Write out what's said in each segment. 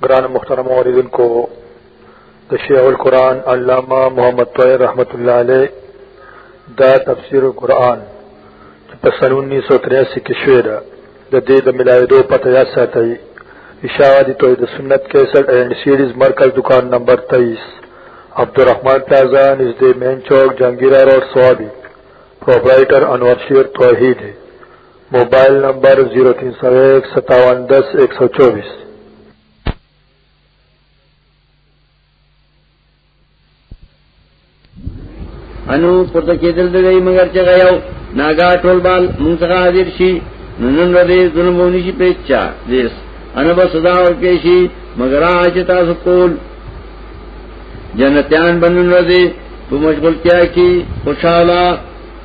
گران محترم عوردن کو تشیع القرآن علامہ محمد طویر رحمت اللہ علیہ دا تفسیر القرآن پسن انیس سو تریاسی کی شعر د دې د ملاویدو پته یاد ساتئ اشاعه دی توحید سنت 61 اینڈ سیریز مرکز دکان نمبر 23 عبدالرحمن پلازا نزد مین چوک جنگیرہ روڈ سوابی پروپرائٹر انور شیر توحید موبائل نمبر 03015710124 انو پورته کېدل د دې مگر چې غيو ناګا ټول بال مونږ څخه حاضر شي نن ورځې ظلمونه شي پېچا دیس انو به صدا ورکې شي مگر اچ تاسو کول جنتیان بنن ورځې په مشغول کیا کی خوشاله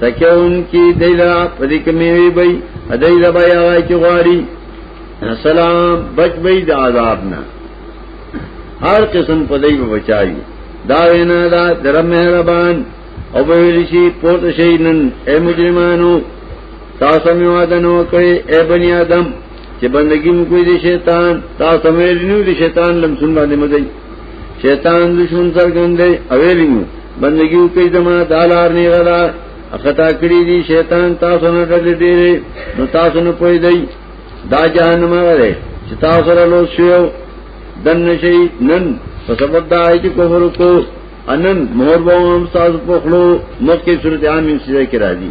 تکون کی دیلا پدې کې میوي بې ادای لبا یا وای کی غاری سلام بچ بې د عذاب نه هر قسم پدې به بچایي دا وینا دا در مهربان او به ویل شي پوت شي نن اے مجرمانو تاسو میو ادنو کوي اے بنی آدم چې بندگی مو کوي د شیطان تاسو مې لینو د شیطان لم سن باندې مزي شیطان دشمن څرګندې اویلینو بندگی کوي زما دالار نه غلا خطا کړی دي شیطان تاسو نه ډېر ډېر نو تاسو نه پوي دی دا جهنم غره چې تاسو سره لوس شو دن نشي نن په سبب دا چې کفر کو انن مور بوم تاسو په خلو مکه صورت عام سره کې راځي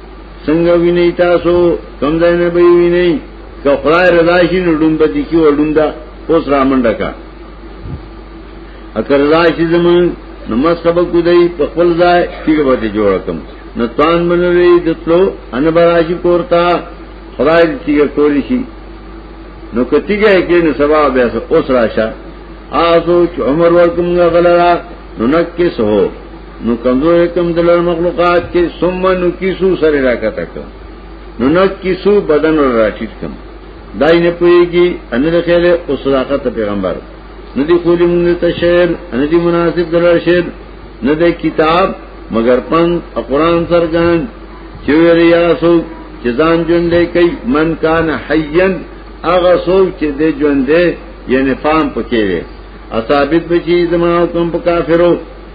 څنګه ویني تاسو کوم ځای نه به ویني که خدای رضا شي نو ډون به دي کی وډوندا اوس را منډه کا اکر رضا شي زمون نو ما سبق کو دی په خپل ځای تیګ به جوړ کم نو توان منوي دتلو ان براشي کورتا خدای دې تیګ کولی شي نو کتیګه کې نو سبا بیا اوس راشه آسو چې عمر ورکوم غلرا نو نکس هو نو کمزور کم دلر مخلوقات کے سم نو کسو سر علاقہ تک نو نہ کسو بدن اور راشد کم دائی نے پوئے گی ان خیر او صداقت پیغمبر نہ دی خولی منگل تا شعر نہ دی مناسب دلر شعر نہ دے کتاب مگر پن اقرآن سرگان چویر یا سو چزان جن لے کئی من کان حیین اغا سو چی دے جن دے یعنی فام پکے وے اصابت بچی زمان حکم پا کافرو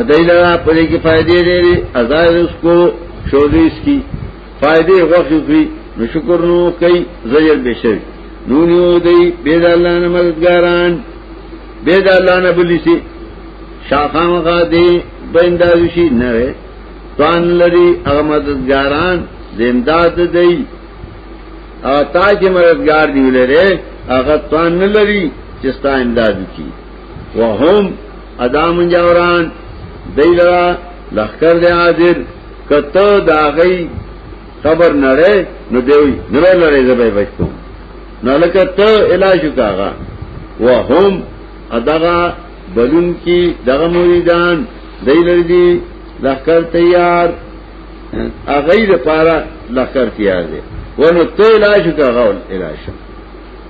ادای لرا پدې کې فائدې لري ازای رس کو شوریس کی فائدې غوښې کوي نو شکر نو کوي زجر بشر نو نیو دی بيد الله نه مددګاران بيد الله نه بلی سي شاخام غا دی بیندازشي نه وي توان لري هغه مددګاران زنداد دی او تا چې مددګار دی ولري هغه توان نه لري چې ستا امداد وکړي وهم ادا منجاوران دی لرا لخکر دی حاضر کته دا غي قبر نړې نو دی نو لړې زبې بچو نو لکه ته علاج کاغه وهم ادغه بلون کی دغه مریدان دی لري دی لخر تیار اغه لپاره لخر تیار دی ونه ته علاج کاغه علاج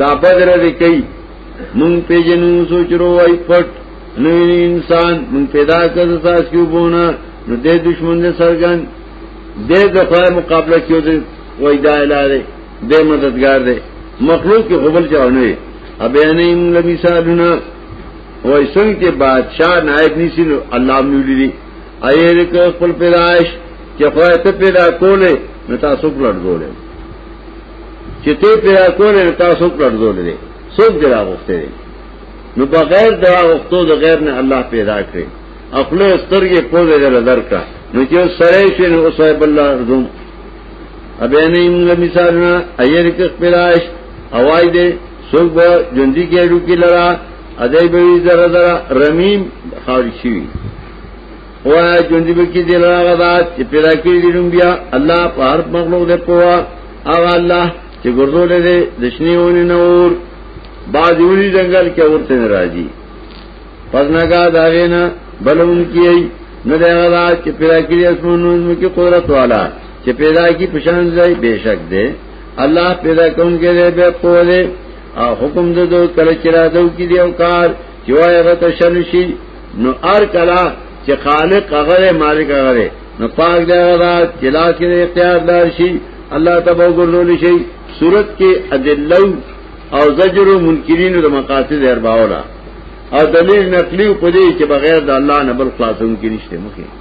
دا بدر دې کوي مونږ پیجنو سوچرو وای پټ نو انسان مونږ پیدا کړ تاسو کې وونه نو دې دشمن دې سرګن دې د خدای مقابله کیو دې وای دا الاله دې مددگار دې مخلوق کې خپل چاونه ابه نه موږ لمی سالونه وای څنګه چې بادشاہ نائب نسی نو الله موږ لري ایر کو خپل پیدائش چې خدای ته پیدا کولې نو تاسو بلډ ګولې چې ته پیدا کولې نو تاسو پرځول دي څوک دی راغوښته دي نو بغیر دا وختو د غیر نه الله پیدا کړی خپل سترګې په دې لدر کا نو چې سره شي نو صاحب الله رزم ابه نه موږ مثالونه ایر کې خپلاش اوای دې څوک به ژوندۍ کېړو کې لرا ادای به زره زره رمیم خارج شي وایا جوندی به کې دل هغه ذات چې پیدا کړی دی نوم بیا الله په هر مخلوق دی پوا او الله چې ګرځول دی د شنیونی نور باز ویلی جنگل کې ورته ناراضي پس نه کا داغه نه بلون کیي نه دی هغه ذات چې پیدا کړی اسمانونو کې قدرت والا چې پیدا کی پشان ځای بهشک دی الله پیدا کوم کې دی به پوا دی او حکم دو کله چې را دو کې دی او کار چې وایغه ته شنشي نو ار کلا چې خالق هغه مالک هغه نو پاک دی هغه چې لاس کې اختیار دار شي الله تبارک وګورول شي صورت کې ادله او زجر منکرین د مقاصد ارباولا او دلیل نقلی په دې چې بغیر د الله نه بل خلاصون کې نشته مخه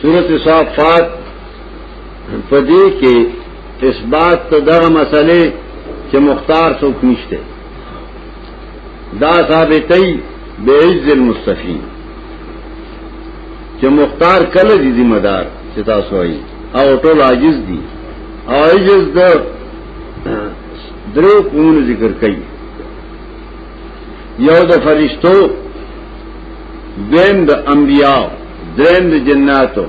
سورت صافات په دې کې اثبات ته دغه مسلې چې مختار څوک نشته دا ثابتې به عز المستفین چې مختار کله دي ذمہ دار چې تاسو وایي او ټول عاجز دي او عاجز د درو قومونو ذکر کوي یو د فرشتو دیم د انبیاء دریم د جناتو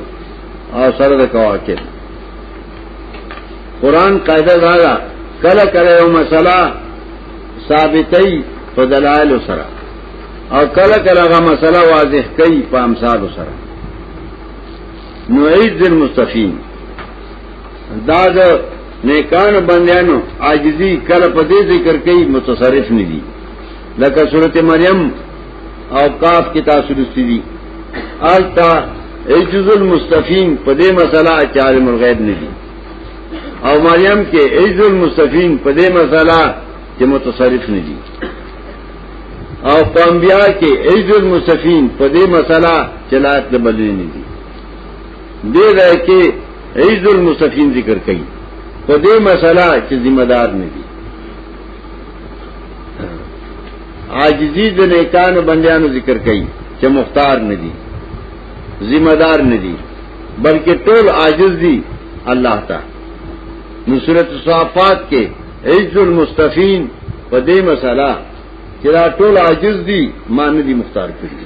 او سره د کواکب قران قاعده دا ده کله کله یو مسله ثابتې په دلایل سره او کله کله هغه مسله واضح کوي په امثال سره نو عید المستقیم دا د نیکان بندیانو عاجزی کله په دې ذکر کوي متصرف نه دي لکه سورته مریم او کاف کې تاسو لستی دي التا عجز المستفین په دې مسله چې عالم الغیب نه دي او مریم کې عجز المستفین په دې مسله چې متصرف نه دي او پامبیا کې عجز المستفین په دې مسله چې لایق د بلنې نه دي دې راکې عز المستقیم ذکر کئی پا دے مسئلہ چی ذمہ دار ندی عاجزی د نیکانو بندیانو ذکر کئی چی مختار ندی ذمہ دار ندی بلکہ ټول عاجز دی اللہ تا نصرت صحافات کے عز المستفین پا دے مسئلہ چی دا ټول عاجز دی ما ندی مختار کری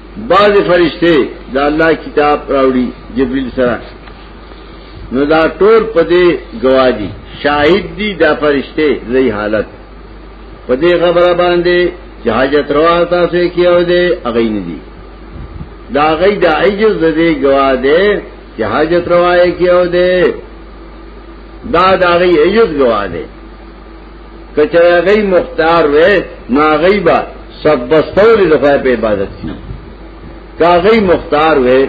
بعض فرشتے دا اللہ کتاب راوڑی جبریل سرا نو دا ټول پدې گواہی شاهد دي دا فرشتے زئی حالت پدې خبره باندې جهاجت روا تاسو کې او دې اغې نه دي دا غي دا عجز دې گواه دې جهاجت روا کې او دې دا دا غي عجز گواه دې کچرا گئی مختار وے نہ گئی با سب بستو لفائے پہ عبادت کی کا گئی مختار وے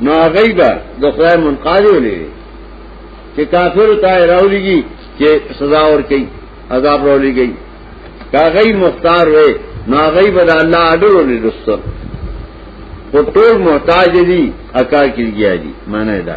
نہ گئی با دفاع منقاد لے کہ کافر اتائے رولی گی کہ سزا اور کئی عذاب رولی گئی کا گئی مختار وے نہ گئی بدا اللہ آڈر لے دوست وہ ٹول محتاج دی اکا کی گیا جی مانا دا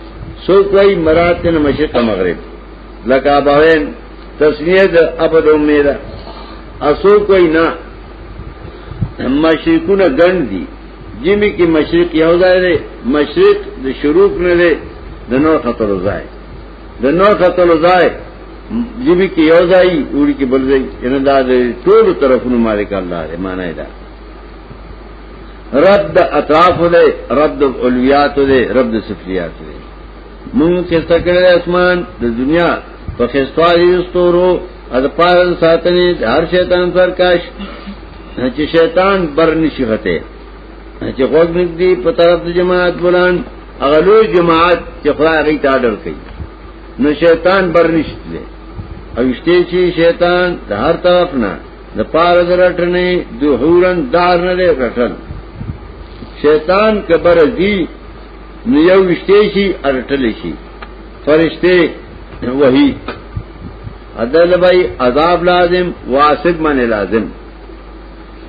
سو کوئی مراد تینا مشرق مغرب لکا باوین تسنیه دا ابد امیده اسو کوئی نا مشرقون گن دی جمی کی مشرق یو ځای دی مشرق د شروق نه دی د نور خطر ځای د نور خطر ځای جمی کی یو ځای وړي کی بل ځای ان دا ټول طرفونو مالک الله دی معنی دا رب د اطراف دی رب د علویات دی رب د سفلیات دی مونږ کېسته کړی اسمان د دنیا په خستوالي ستورو از پاره ساتنې هر شیطان سرکاش چې شیطان بر نشي غته چې غوږ نږدې په طرف د جماعت بلان هغه لوی جماعت چې خدای غي ته اډر کوي نو شیطان بر نشته او شته چې شیطان د هر طرف نه د پاره درټنې د حورن دار نه دی رټل شیطان کبر دی نو یو وشته شي ارټل شي فرشته وਹੀ عدل بای عذاب لازم واسب من لازم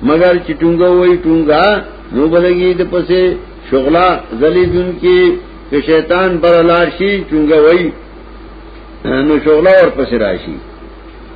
مگر چې ټونګه وای ټونګه نو بلګي د پسه شغلا زلی دن کې چې شیطان برلار شي ټونګه وای نو شغلا ور پسه راشي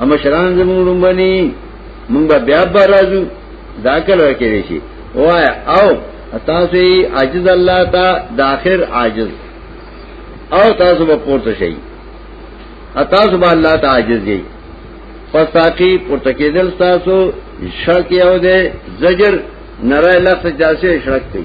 اما شران زمون رومبنی مونږ به بیا به راځو دا کله راکړي شي وای او تاسو یې عاجز الله تا د اخر عاجز او تاسو به پورته شئ تاسو به الله ته عاجز یئ پس تاکي پورته کېدل تاسو شرک یو دی زجر نره لفظ جاسه شرک دی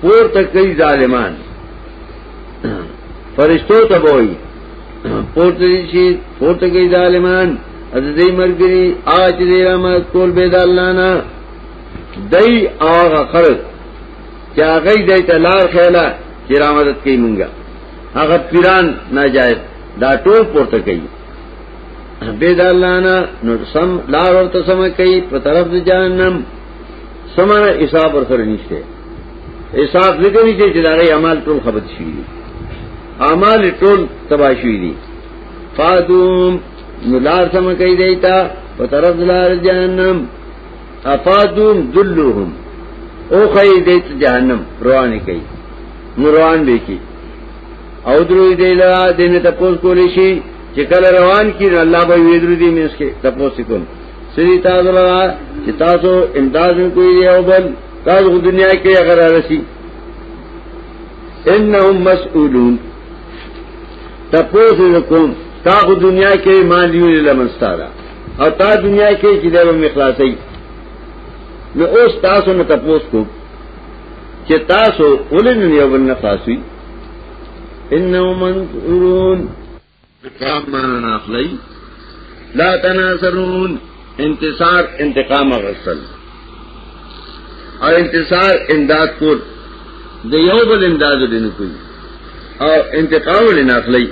پور تک کئی ظالمان فرشتو تبوئی پور تدیشی پور تک کئی ظالمان از دی مرگری آج دی رحمت کول بید اللہ نا دی آغا خلق چا غی دی تلار خیلا چی رحمتت کئی منگا اگر پیران ناجائز دا ټول پورته کوي بيد الله نه نو سم لار ورته سم کوي په طرف د جهنم سمانه حساب ور سره نشته حساب ذکر نشته چې دا غي اعمال ټول خبرت شي دي اعمال ټول تباہ شي دي فاتوم نلار سم کوي دیتا په طرف لار جهنم افاتوم ذلهم او کوي دیت جهنم روانه کوي نو روان به کی او درو دی لا دینه تاسو کولې شي چې کله روان کړي الله به ویدرو دي مې اسکه تاسو کوم سری تاسو لرا چې تاسو امداد کوی دی او بل تاسو په دنیا کې اگر راشي انهم مسئولون تاسو کوم تاسو دنیا کې مان دی لمستاره او تا دنیا کې چې دا به اخلاصي نو اوس تاسو نه تاسو کو چې تاسو ولنه یو بل نه خاصوي انهم منصورون انتقام مانا ناخلی لا تناظرون انتصار انتقام غسل او انتصار امداد کول د یو بل امداد دین کوي او انتقام لنا اخلي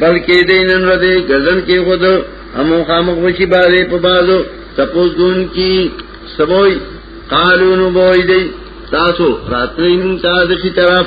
بلکې دینن رده غزن کې خود همو خامخ وشي باندې په بازو سپوز دون کی سبوي قالونو بوي دی تاسو راتلین تاسو کی طرف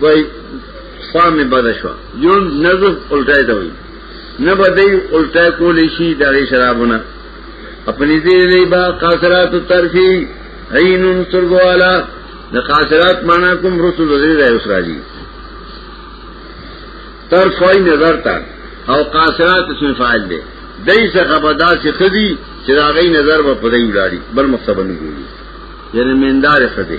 وای خوا می بد شو یون نظر الټای ته وای نه بدای الټای کولې شي د شرابونه خپل دې دی با قاصرات ترفی عین سرغوالا د قاصرات معنا کوم رسول دې راي اوس راځي ترفای نظر تا او قاصرات اسم فاعل دی دای څخه بدا چې خدي چې راغی نظر په پدې ولاړی بل مقصد نه ګوري یعنی مندار خدي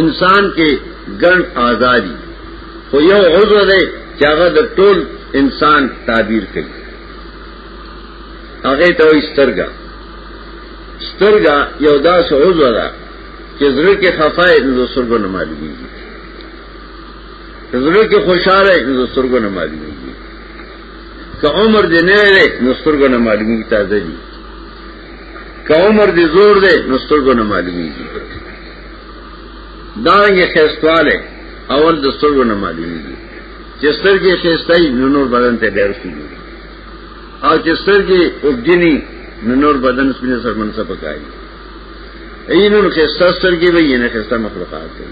انسان کې ګڼ آزادي خو یو عضو دی چې هغه د ټول انسان تعبیر کوي هغه ته وي سترګا سترګا یو داس عضو ده چې زړه کې خفای نو سترګو نه معلومیږي زړه کې خوشاله نو سترګو نه معلومیږي که عمر دې نه لري نو سترګو نه معلومیږي تازه دي که عمر دې زور دی نو سترګو نه معلومیږي دا یې خستواله اول د سترګو نه معلومیږي چې سترګې خستای نو نور بدن ته ډېر سوي او چې سترګې وګدنی نو نور بدن سپینه سرمن څه پکای اینو خستا سترګې به یې نه خستا مخلوقات دي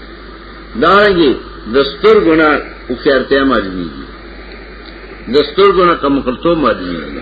دا یې د سترګو نه او خیرته معلومیږي د سترګو نه کم خلتو معلومیږي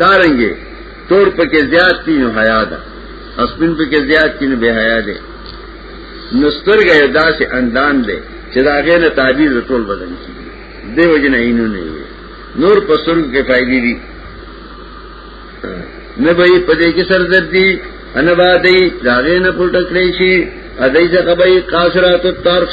دارنګي تور پکې زیات دي نو حیا ده اسپین پکې زیات دي نو بے حیا ده نسترګه داسې اندام ده چې دا غیر تعبیر ټول بدن شي دی وجنه اینو نه وي نور په سرګ کې فائدې دي نه به په دې کې سر درد دي ان با دې دا غیر نه پټ کړی شي ا دې ځکه به قاصرات الطرف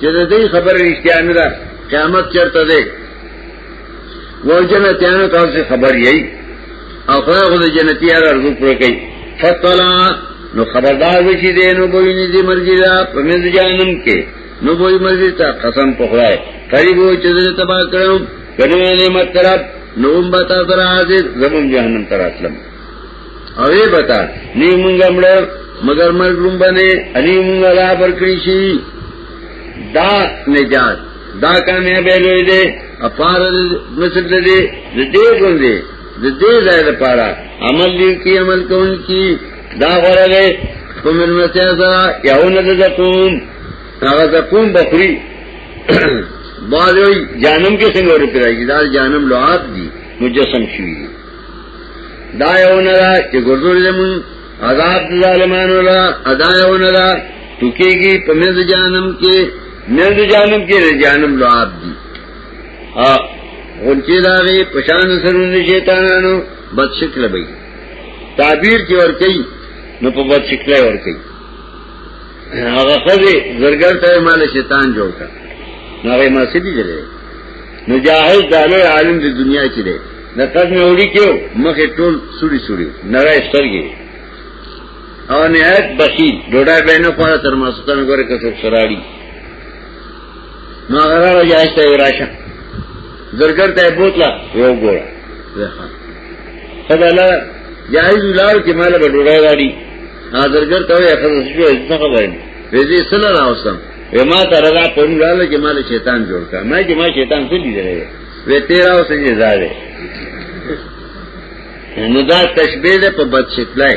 چې د دې خبره رښتیا نه ده قیامت چرته ده وو جنتیانو تاسو خبر یی او خدای خو د جنتیانو ارزو پر کوي فطلا نو خبردار وشي دې نو بوی نه دې مرګی را په مز جانم کې نو بوی مرګی ته قسم په خدای قریب و چې دې تبا کړم کنه نعمت طرف نو امبتا تر حاضر زمون جهنم تر اسلم اوی بتا نی مونږ مړ مگر مرګ لوم باندې انی مونږ را برکړی شي دا نجات دا کامیابی لوی دی اپار نصر دے دے دے گن دے دے زائد پارا عمل لی کی عمل کون کی دا غرا لے فمن مسیح سرا یعون دا زقوم اگا زقوم بخری بعض جانم کے سنگوری پر آئی دا جانم لعاب دی مجسم شوی دی دا یو نه دا چې ګرځولې زمون عذاب ظالمانو لا ادا یو نه دا ټکیږي په مز جانم کې مز جانم کې جانم لو آپ دي ا غونچې دا وی پشان سرونه شیطانانو بد شکل به تعبیر کې ور کوي نو په بد شکل ور کوي هغه خزه زرګر ته مال شیطان جوړ کړ هغه ما سړي دی نو جاهل دالو عالم د دنیا کې دی د قد مې وړي کېو مخې ټول سوري سوري نړۍ سترګې او نهایت بخیل ډوډۍ به نه خوړه تر ماسوتنه ګوره که څوک سراړي نو غرارو جایز ته راشه زرګر ته بوتلا یو ګوره خدای لا جایز لار کې مال به ډوړای راړي زرګر ته یې خدای شو څه خبره ویزه سره راوستم وې ما ته رضا پرون رااله چې مال شیطان جوړ کړ ما چې ما شیطان څه لیدلې وې تیرا اوسې زاده نو دا تشبیه ده په بد شکلای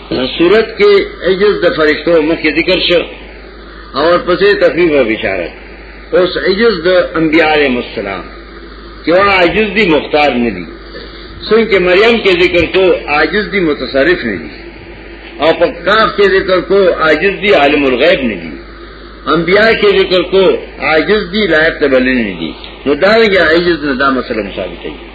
صورت کې عجز د فرشتو مخکې ذکر شو او پسې تفریح او بشارت اوس عجز د انبیاء علیهم السلام چې هغه عجز دي مختار نه دي څنګه مریم کې ذکر کو عاجز دي متصرف نه دي او په کاف کې ذکر کو عاجز دي عالم الغیب نه دي انبیاء کې ذکر کو عاجز دي لایق تبلن نه دي نو دا یې عجز نه دا مسله ثابتې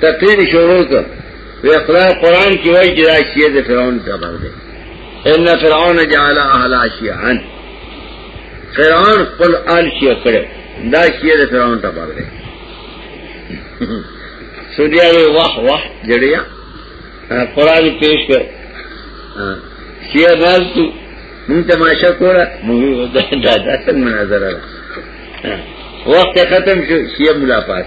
تقریر شروع کړ وی خدای قران کې وایي چې دا شیعه د فرعون ټبر دی ان فرعون جعل اهل شیعا فرعون خپل آل شیعه کړ دا شیعه د فرعون ټبر دی سوریا وی واه واه جړیا قران پیش کړ شیعه راځو مونږ تماشا کوله مونږ دا دا څنګه مناظره وخت ختم شو شیعه ملاقات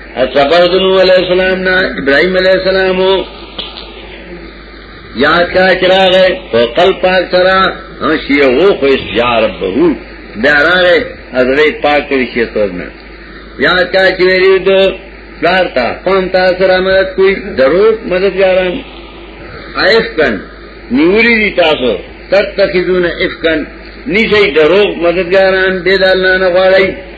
سفر د نوح علیہ السلام نه ابراهيم علیہ السلام یاد کا چراغه په قلب پاک سره او شی وو خو اس جار به دا راغه حضرت پاک کې شی تورنه یاد کا چې ویلو دو پلار تا قوم تا سره مدد کوي درو مددګاران ایفکن نیوری دی تاسو تتخذون افکن نشي دروغ مددګاران دې د الله نه غواړي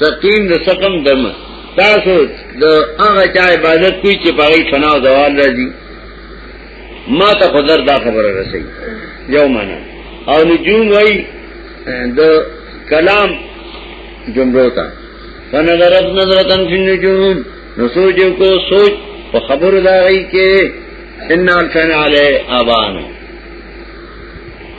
سقیم د سقم دم تاسو د هغه چا عبادت کوی چې پاره فنا او زوال راځي ما ته خدر دا خبره رسي یو معنا او نجوم وای د کلام جملو ته فنظرت نظرتن فی النجوم نو سوچ کو سوچ په خبر دا غي کې ان الفنا علی ابان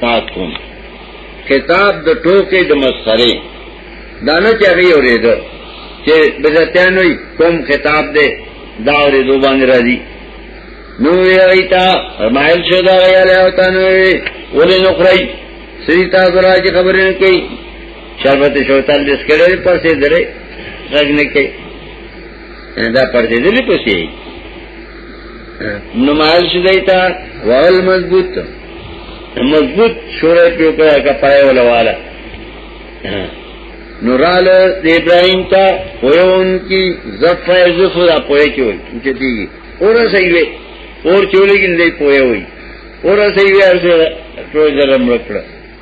پات کوم کتاب د ټوکې د مسخره دا نه چاغي اورېده چې بدعتان وي کوم خطاب دی دا اورېدو باندې راځي نو وی تا مایل شو دا یا له تا نو وی ولې نو خړی سری تا زرا چې خبرې نه کوي شربت شوتل دې سکړې پسې درې غږ نه کوي دا پردې دې پسې نو مال شي دیتا وال مضبوط مضبوط شورې په کړه کا پای ولا والا نورال د ابراهيم ته ويون کی زفای زفو دا پوي کې وي چې دی اور سي وي اور چولې کې نه پوي وي اور سي وي ارزه ټول درم وکړه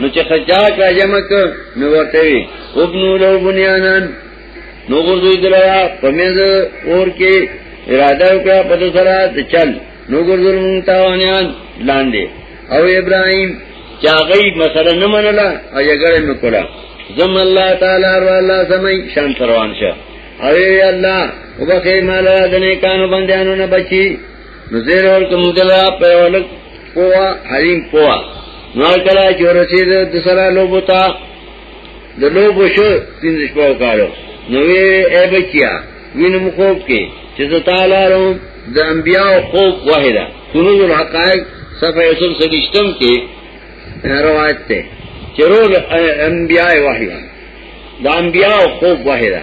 نو چې خجاک را جمع ک نو ورته وی ابنو لو بنیانن نو ګرځوي دلوا پمیز اور کې اراده وکړه په دې سره ته چل نو ګرځول مونږ تاوانیان لاندې او ابراهيم چاغي مسله نه منله او یګړې نو کړه زم الله تعالی او الله سمي شان روان شه او یا الله وبخې مال را دنه کانو بندیانو نه بچي نو زیر اور کم دلا پیولک پوا حریم پوا نو کلا جو رسید دسرا لوبو تا د لوبو شو تین شپو کارو نو وی اے بچیا وینم خوب کې چې زه تعالی روم د انبیاء خوب واحده کنوز الحقائق صفحه 130 کې روایت ته چرول انبیاء واحده د انبیاء خوب واحده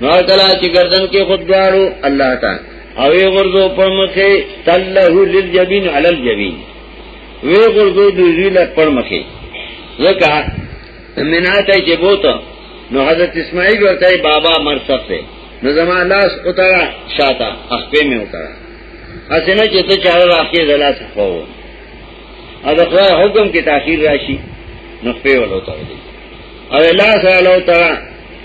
نو کلا چې گردن کې خود دارو الله تا او وی غرزو پر مخه تله للجبین علی الجبین وی غرزو د ذیل پر مخه زکه مناته چې بوته نو حضرت اسماعیل ورته بابا مرصف ته نو زما لاس اترا شاته اخپې مې اترا اسنه چې ته چاره راکې زلاس خو او د خدای حکم کې تاخير راشي نو په ولوته دي او الله سره لوته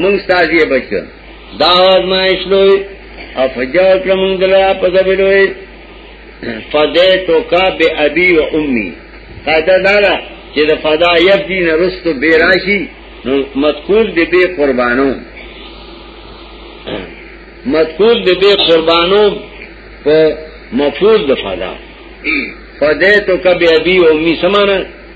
مونږ ستاسو یې بچ کړ دا آزمائش لوی او فجر کړ مونږ دلا په دې لوی فدې توکا به ابي او امي قاعده دا ده چې د فدا یب دین رستو به راشي نو مذکور دې به قربانو مذکور دې به قربانو په مفعول د فدا فدې توکا به ابي او امي سمانه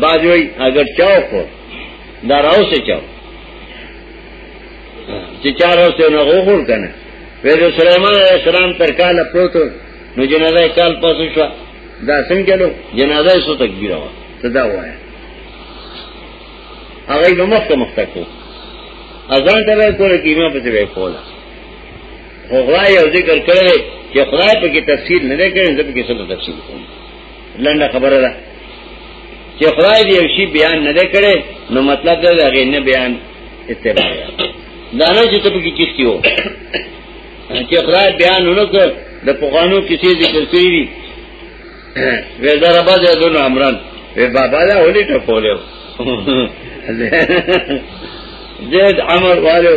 باجوی اگر چاو کو دا راو سے چاو چې چار راو سے نه غوغور کنه وې د سليمان عليه السلام تر کال پروت نو جنازه کال پاسو شو دا څنګه له جنازه سو تکبیر وا صدا وای هغه نو مخ ته مخ ته کو اذان ته وای کوله کیما په وای کوله خو غوايي ذکر کړي چې خدای په کې تفسیر نه کړي ځکه کې څه تفسیر کوي لنډه خبره ده چې خدای دې یو شی بیان نه کړي نو مطلب دا هغه نه بیان اتباع دا نه چې ته په کې کیستی وو چې خدای بیان ونکړ د پخوانو کیسې ذکر کړې دي وې دا ربا دې دونو امران وې بابا دا ولې ټکولیو زید عمر والو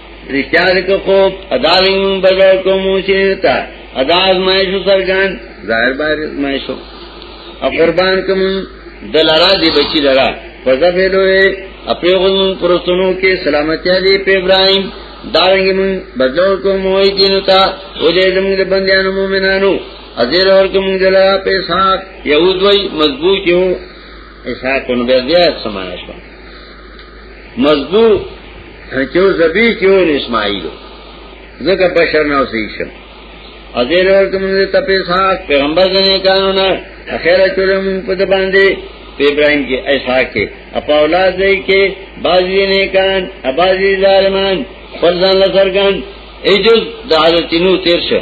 رښتیا دې کو خوب ادا لین بدل کوم شیرتا ادا ازمایش سرګان ظاهر بار ازمایش او قربان کوم دلارا دی بچی لرا فزا فیلوی اپی غزمون پرستونو کې سلامتی دی په ابراهیم دارنګي مون بدل کوم وای دینو تا او دې زموږ د بندیانو مومنانو ازیر اور کوم دلا په سات یهود وای مضبوط یو اسحاق نو بیا بیا سمانه شو مزدو چې زبی چې ون اسماعیل زکه بشر نه اوسې شم اذیر ورته موږ ته په اسحاق پیغمبر نه قانون اخیره چولم په د باندې په ابراهيم کې اسحاق کې اپا اولاد دی کې بازی نه کان ابازی ظالمان فرزان لسرګان ایجز د حضرت نو تیر شه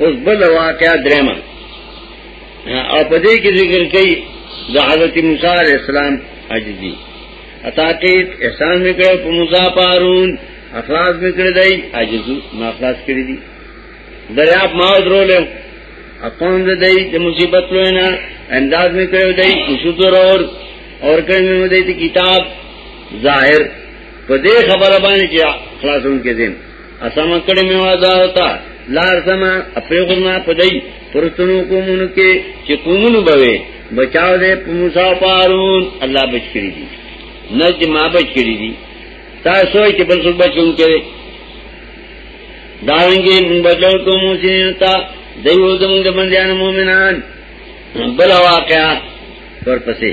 اوس بل واقعا درېما او په دې کې ذکر کوي د حضرت موسی عليه السلام عجزي اتا کې احسان وکړ په موسی پارون اخلاص وکړ دی عجزو ما اخلاص کړی دی دریاب ما درول اقوم دې دی د مصیبت لوینا انداز می کړو دی وشود اور اور کړم می دی کتاب ظاهر په دې خبره باندې چې خلاصون کې دین اسم کړي مې وعده وتا لار سم اپیغنا پدای پرتونو کومونو کې چې کومونو بوي بچاو دې موسی پارون الله بچ کړی دي نه چې ما بچ کړی دي تاسو یې چې بل څه بچون کړي داونګي موږ بدل کو موسی تا دیو زموږ بندیان مومنان بل واقعا ورپسې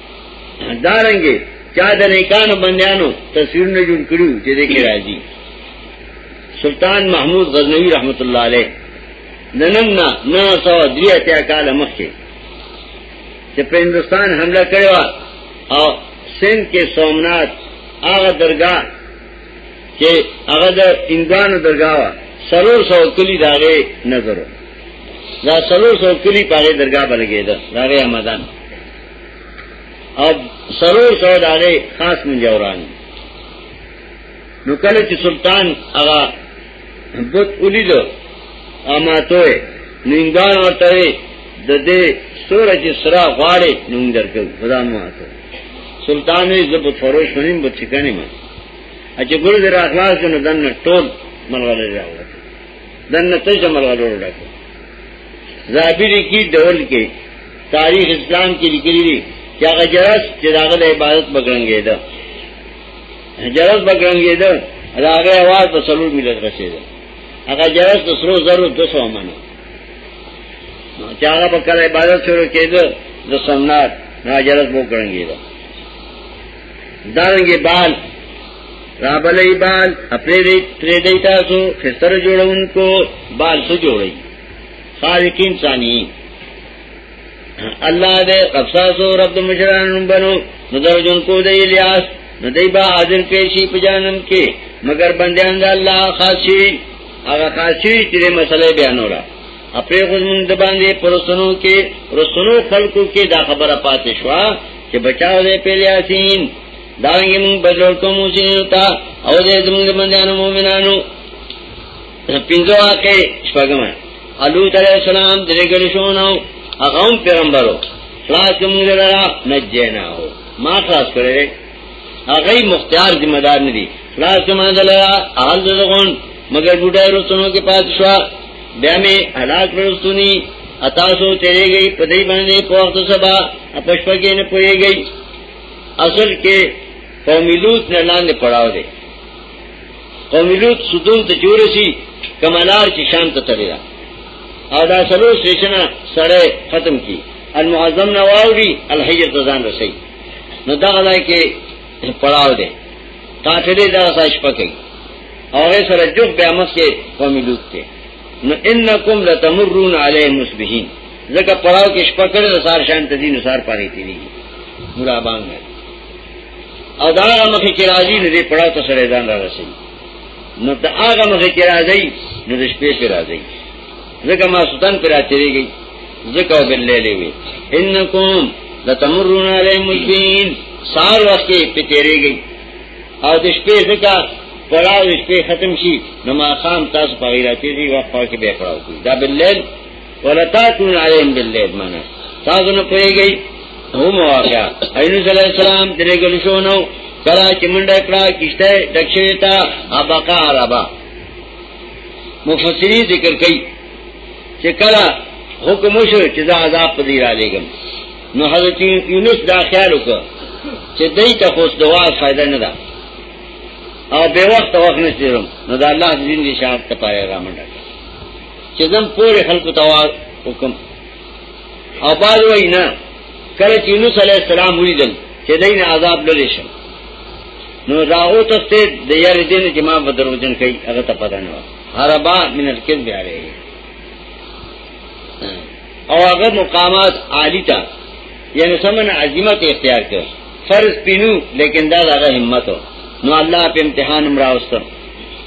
دارنګي چا د نیکانو بندیانو تصویرونه جوړ کړو چې دې کې راځي سلطان محمود غزنوی رحمت الله علیه ننم نه نه سو درې اتیا کال مخکې چې په هندستان حمله کړو او سند کې سومنات هغه درگاه چې هغه د انګانو درگاه وا سلور سو کلی داغه نظر دا سلور سو کلی پاره درگاه بلګې ده داغه آمدان او سرور سره داله خاص منجوران نو کله چې سلطان هغه بت ولید اماتوي نینګار ورته د دې سوره چې سرا غواړي نوم درکو خدا مو اته سلطان یې زب فروش منیم بچی کني ما اچ ګور دې راخلاص نو دن ټول ملغله راوړه دن ته جملغله راوړه زابری کی ډول کې تاریخ اسلام کې لیکلي دي چې هغه جرس چې هغه د عبادت بګړنګې ده جرس بګړنګې ده هغه आवाज په سلور ملت رسیده هغه جرس د سرو زرو 200 منه چې هغه په کله عبادت شروع کېده د سنت نه جرس مو کړنګې ده دارنګې بال رابلې بال خپل دې ترې دې تاسو خسر جوړونکو بال سو جوړي خالق انساني الله دې قبصاسو رب مشران بنو نظر جن کو دې الیاس ندی با حاضر کې شي په جانم کې مگر بندیان د الله خاصي هغه خاصي چې مسلې بیانولا اپې خو موږ د باندې پرسنو کې رسنو خلقو کې دا خبره پاتې شو چې بچاو دې په الیاسین دا یې موږ بدل کوم چې تا او دې زموږ بندیانو مؤمنانو پینځو واقع شپږم الو تعالی السلام درې ګړې شو نو هغه هم پیغمبرو خلاص موږ لرا نجینا هو ما خلاص کړې هغه مختار ذمہ دار نه دي خلاص ما دلرا اهل دغون مگر ګډای رسونو کې پاتشوا بیا می هلاک رسونی اتا سو چلے گئی پدی باندې په وخت سبا اپشپ کې نه پوي گئی اصل کې قوم لوط نه لاندې پڑاو دي قومی لوت سدوم ته چورسی کمالار چې شام ته تللی دا او دا سلو سټیشنه سړی ختم کی المعظم نه واوړي الحجر ته ځان رسي نو دا غلای کې پړاو دی قافلې دا ساش پکې او سره جوخ بیا مخ کې قومی لوت ته نو انکم لتمرون علی مصبحین زکه پړاو کې شپه کړل سار شان تدین سار پاره تیریږي مرابان نه او دا هغه مخې کې راځي نو دې پړاو ته سره ځان را رسي نو دا هغه مخې کې راځي نو د شپې کې راځي ځکه ما سلطان پر اترېږي ځکه وبللې وي انکم لتمرون علی مجبین سار وخت کې پتیریږي او د شپې ځکه پړاو د شپې ختم شي نو ما خام تاسو په غیراتې دی وخت کې به پړاو کوي دا بلل ولا تاتون عليهم بالليل معنا تاسو نه پويږئ هو مواقع اينو صلی الله علیه وسلم درې ګل شو نو کلا چې منډه کړه کیشته دښې تا ابقا عربا مفسری ذکر کوي چې کلا حکم شو چې دا عذاب پدې را لګم نو حضرت یونس دا خیال وکړ چې دای ته خو دوا فائدہ نه ده او به وخت وخت نشیرم نو دا الله دې دې شاعت ته پاره را منډه چې زم پورې خلکو ته حکم او باز وای نه کله چې نو صلی السلام ویل چې دین عذاب لری شم نو راو ته ته د یار دین چې ما بدر وجن کوي هغه ته پدان و هربا من الکذب علی او هغه مقامات عالی تا یعنی سمن عظمت اختیار کړ فرض پینو لیکن دا هغه همت نو الله په امتحان امراوستم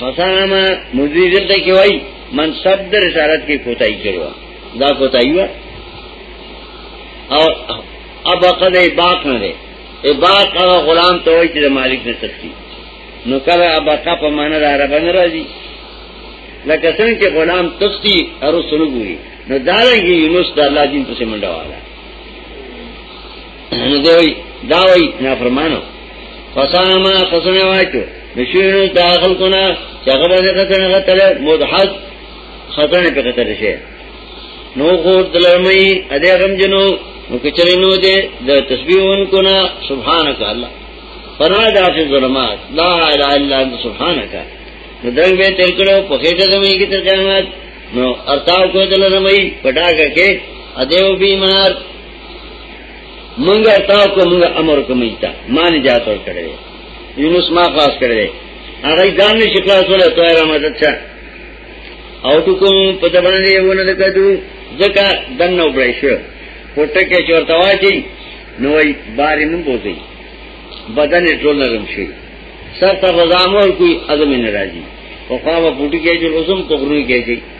فساما مدیر دلته کې وای من سب در رسالت کې کوتای کړو دا کوتای و او اب قد باق نه ده ای باق هغه غلام ته وای چې مالک نه تختی نو کله اب کا په معنا ده عربن راځي لکه څنګه چې غلام تختی ارو سنو ګوري نو دا یې یونس د الله دین په سیمنډه والا نو دوی دا وای نه فرمانو فصاما قسمه واچو نشوینو داخل کنا چغه باندې قسمه غتل مدحد خزانه په قتل شي نو خو دلمي اده غم جنو نو کچری نو دې د تسبیحون کنا سبحانك الله فنا داش ظلمات لا اله الا انت سبحانك نو دنګ به تیر کړو په خېټه زمي کې تر قیامت نو ارتاو کو دلمي پټاګه کې اده بیمار منگا تاو کو منگا امر کو میتا ما نجات ور کرے یونس ما خلاص کرے هغه ځان نه شکلاس ولا توای را مدد چا او تو کوم په دبن دی ونه د کدو ځکه دنه وبړې شو پټه کې چورتا واچي نو وای بارې نه بوزي بدن ټول نرم شي سر ته غزامور کوئی عزم نه راځي او خوا په پټي کې جو لزم په غرو کې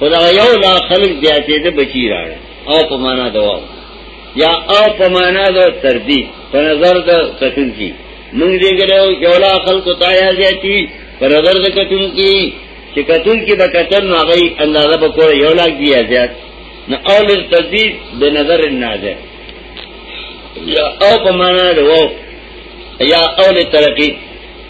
خدا یو لا خلق زیاتې ده بچی راړ او په معنا دوا یا او په معنا د تردی په نظر د کتن کی موږ دې ګرو یو لا خلق تا یا زیاتی په نظر د کتن کی چې کتن کی به کتن نو هغه اندازه به کول یو لا کی زیات نو اول تردی د نظر الناظر یا او په معنا دوا یا اول ترقی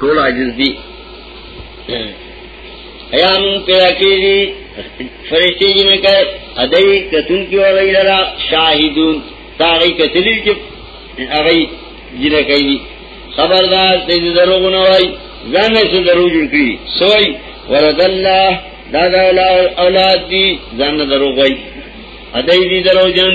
ټول عاجز دي ایا مون پیدا کړی فرشتي جن کړه ادای کتون کی وړی لرا شاهدون تاغی کتلی چې هغه جن کوي خبردار دې دروغ نه وای ځان یې دروغ جوړ کړی سوی ورد الله دا دا اولاد دی ځان دروغ وای ادای دې دروغ جن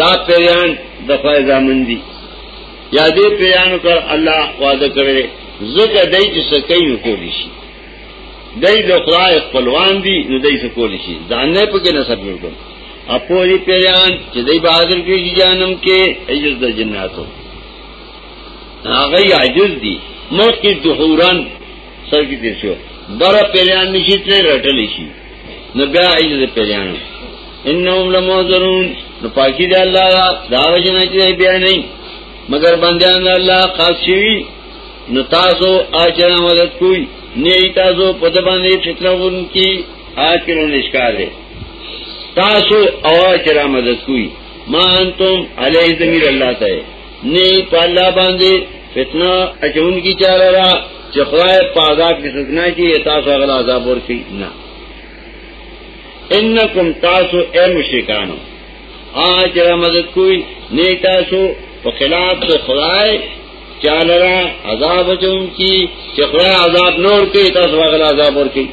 دا پیان د خدای ځامن دي یا دې پیانو کړ الله وعده کړی زکه دای چې سکه یو کولی شي دای د خدای خپلوان دي نو دای څه کولی شي ځان نه پکې نه سب جوړ کړ اپو دې پیان چې دای بازار کې جانم کې ایجز د جناتو هغه عجز دي مخ کې دحورن سر کې دې شو بره پیان نشي ترې رټل شي نو بیا ایجز پیانو انهم لمحضرون نو پاکی دی الله دا دا وجنه چې بیا نه مگر بندیان الله خاص شي نو تاسو اچره مدد کوی نه تاسو په د باندې فتنه ورنکی اچره نشکار دی تاسو او اچره مدد کوی ما انتم علی ذمیر الله تعالی نه په الله باندې فتنه اچون کی چاره را چې خدای په عذاب کې فتنه کې تاسو غل عذاب ورکی نه انکم تاسو اے مشرکانو آج را مدد کوئی نی تاسو په خلاف د خدای چالرا عذاب چون کی چې خدای عذاب نور کوي تاسو هغه عذاب ور کوي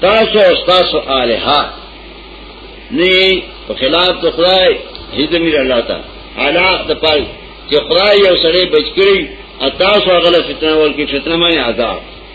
تاسو او تاسو الها نه په خلاف د خدای هیڅ میر الله تعالی اعلی د پای چې خدای یو سره بچ کړی تاسو هغه فتنه ور کوي فتنه معنی عذاب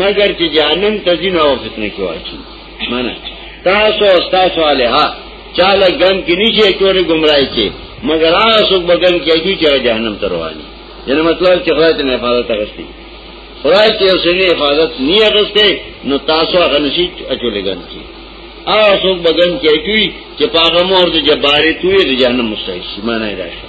مگر چې جهنم ته ځینو او فتنه کې واچي معنا تاسو او تاسو الها چاله ګم کې نشي چورې گمراهي کې مگر هغه څوک بګم کې دي چې جهنم ته رواني یعنی مطلب چې خدای ته حفاظت غوښتي خدای چې اوسنی حفاظت نه غوښتي نو تاسو هغه نشي اچولې ګم کې هغه څوک بګم کې دي چې پاغه مور د جباري توې د جهنم مستحق شي معنا یې راشه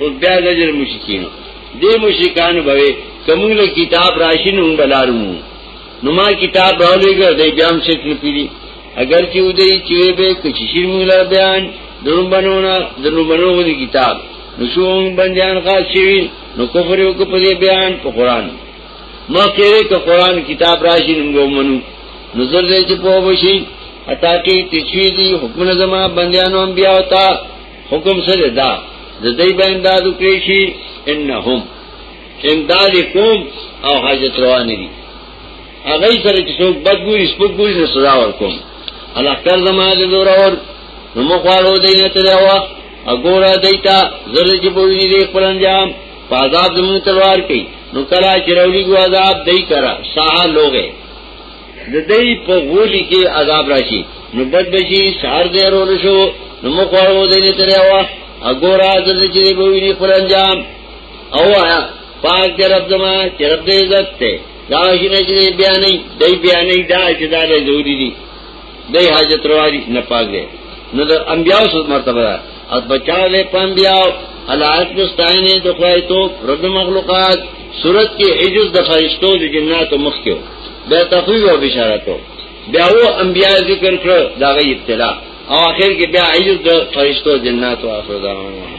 اوس بیا زجر مشکین دې مشکان به کومل کتاب راشین هم بلارو نو ما کتاب راولېګر دې بیا هم شک نه پیری اگر چې ودې چې به کچشیر مولا بیان درو بنونه درو بنو دې کتاب نو شو بندیان خاص شي نو کفر یو کو په بیان په قران ما کېره ک قران کتاب راشین هم ومنو نظر دې چې په وشي اتا کې تشوی دي حکم زما بندیانو انبیاء او تا حکم سره دا د دې باندې دا د کېشي انهم امداد کوم او حاجت روان دي هغه سره چې څوک بدګوري سپګوري نه سزا ورکوم الله کار زما دې زور اور نو مو خواړو دې نه تر یوا اګورا دیتا زره چې بووی دې خپل انجام پازاب زمون تلوار کوي نو کلا چرولی گو عذاب دی کرا ساہا لوگے د دې په غولي کې عذاب راشي نو بد بشي سار دې رول شو نو مخ ورو دې نه ترې وا اګورا د دې چې به ویني خپل انجام او آیا پاک دې رب دما چې رب دې عزت ته دا شي نه چې بیان نه دی بیان نه دا چې دا ضروري دي دی حاجت رواری نه پاک دی نو د انبیاء سو مرتبه ده از بچاو له پنبیاء الایت مستعین د خدای تو رد مخلوقات صورت کې عجز د فرشتو د جناتو مخ کې به تفویض او بشارت بیا و انبیاء ذکر کړ دا غي ابتلا او اخر کې بیا عجز د فرشتو جناتو اخر زمانه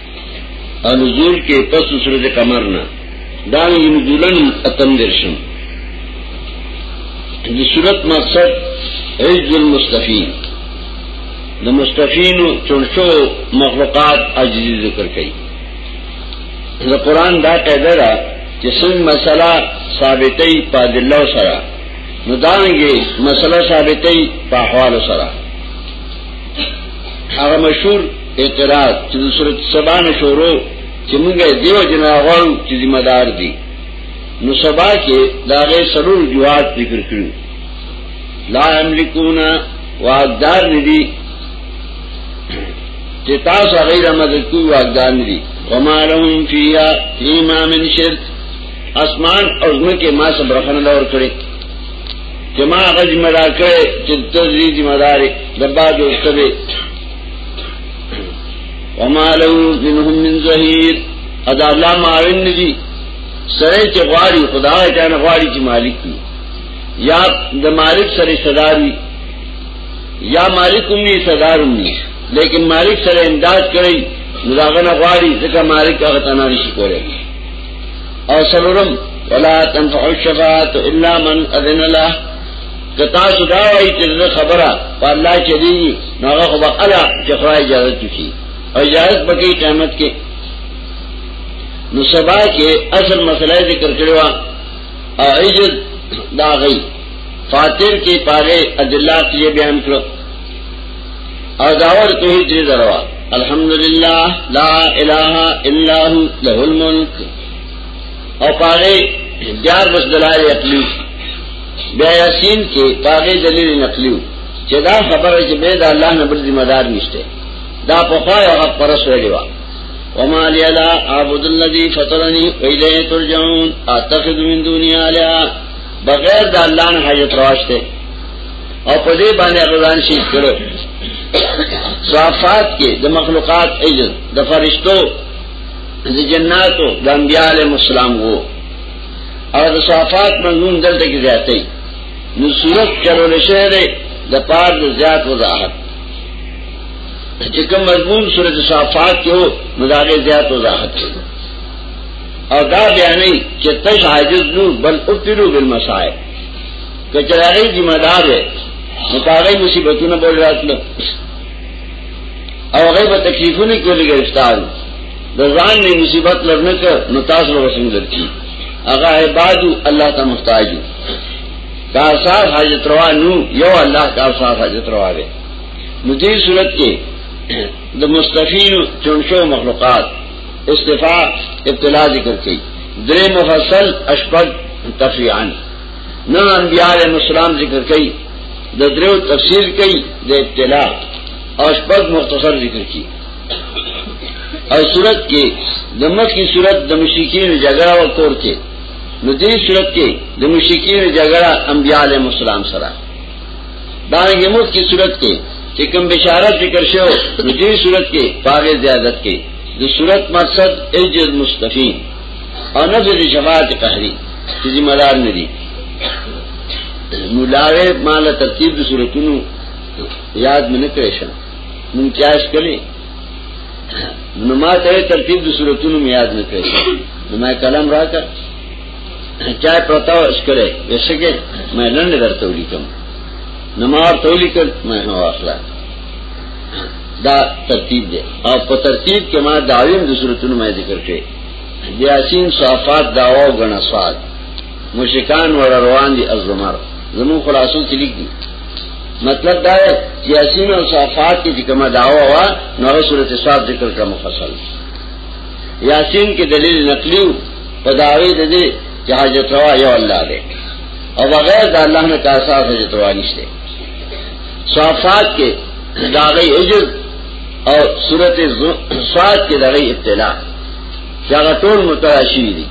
انزول کې پس سورته قمر نه دا نزولن اتم درشم د صورت مقصد عز المستفین د مستفین چونشو مخلوقات عجزی ذکر کړي د قران دا قاعده ده چې څنګه مسله ثابتې پادلو سره نو دانګي مسله ثابتې په حوالو سره هغه مشهور اعتراض چې د صورت سبا نه شروع چې موږ دیو جنا غواړو چې ذمہ دار دي نو سبا کې دا غي سرور جواب ذکر کړو لا املکونا واقدار ندی چې تاسو غیر مدد کوی واقدار ندی وما لهم فيها فيما من شرك اسمان او زمکه ما سره برخنه لور کړی جما غج ملا کړی چې تزری ذمہ دار د بعد او وما له منهم من ظهير ادا الله معاون ندي سره چې غواړي خدای ته نه غواړي چې مالک وي یا د مالک سره صدار وي یا مالک هم نه صدار هم نه لیکن مالک سره امداد کوي مداغه نه غواړي ځکه مالک هغه تنه نشي کولای او سلورم ولا تنفع الشفاعه الا من اذن له کتا شدا وای چې زه خبره په الله کې دی نو هغه خو به الا چې خو اجازه چوشي او اجازه بګي قیامت کې نو سبا کې اصل مسله ذکر کړو او عجز دا غي فاتر کې پاره ادله کې بیان کړو او داور ته دې دروا الحمدلله لا اله الا هو له الملك او پاره دیار بس دلائل عقلی بیا یاسین کې پاغه دلیل نقلیو چې دا خبره چې به د الله نه بل ذمہ دار نشته دا په خای او حق پر سره دی وما لي لا اعبد الذي فطرني اليه ترجعون اتخذ من دوني الها بغیر د الله نه حاجت راوښته او په دې باندې غزان شي کړو صفات کې د مخلوقات اجر د فرشتو د جناتو د انبياله مسالم وو او د صفات مضمون دلته کې زیاتې نو صورت چلول شوی دی د پار د زیات وضاحت چې کوم مضمون صورت صفات کې وو نو دا غي زیات وضاحت او دا بیانې چې تش حاجز نو بل ابتلو بالمصائب کچراغي ذمہ دار دی نو پاره مصیبتونه بول راتل او غیبت تکلیفونه کې لګی استاد د ځان نه مصیبت لرنه کړ نو تاسو له وسنګ درچی هغه عبادو الله ته محتاج کا صاحب حاجت روا نو یو الله کا صاحب حاجت روا دی نو دې صورت کې د مستفین چونشو مخلوقات استفاع ابتلا ذکر کړي درې مفصل اشبد تفریعا نو انبیاء علیهم السلام ذکر کړي د درو تفسیر کړي د ابتلا او اشبد مختصر ذکر کړي او صورت کې د مخکې صورت د مشرکین جګړه او کور کې نو دې صورت کې د مشرکین جګړه انبیاء علیهم السلام سره دا یې مخکې صورت کې چې کوم بشارت ذکر شو نو دې صورت کې پاګه زیادت کې د صورت مقصد اجر مستفین او نه د جماعت قهری چې ذمہ دار نه دي نو لاغه مال ترتیب د صورتونو یاد منه کړئ من چاش کلی نو ما ته ترتیب د صورتونو میاد نه کړی نو ما قلم راکړ چا پرتا اسکره وسګه ما لنډ درته ولیکم نو ما ورته ولیکل ما نو واخلا دا ترتیب دی او په ترتیب کې ما داویم د صورتونو ما ذکر کړی یاسین صافات داوا غنا صاد مشکان ور روان دي ازمر زمو خلاصو کې لیک دي مطلب دا ہے یاسین او صافات کې کومه داوا وا نو سورته صاد ذکر کړه مفصل یاسین کې دلیل نقلی په داوی د دې چې حاجت روا یو الله دی او بغیر د الله نه کا ساس حاجت روا نشته صافات کې داغی اجر او سورته صاد کې داغی ابتلا چې هغه ټول متراشی دي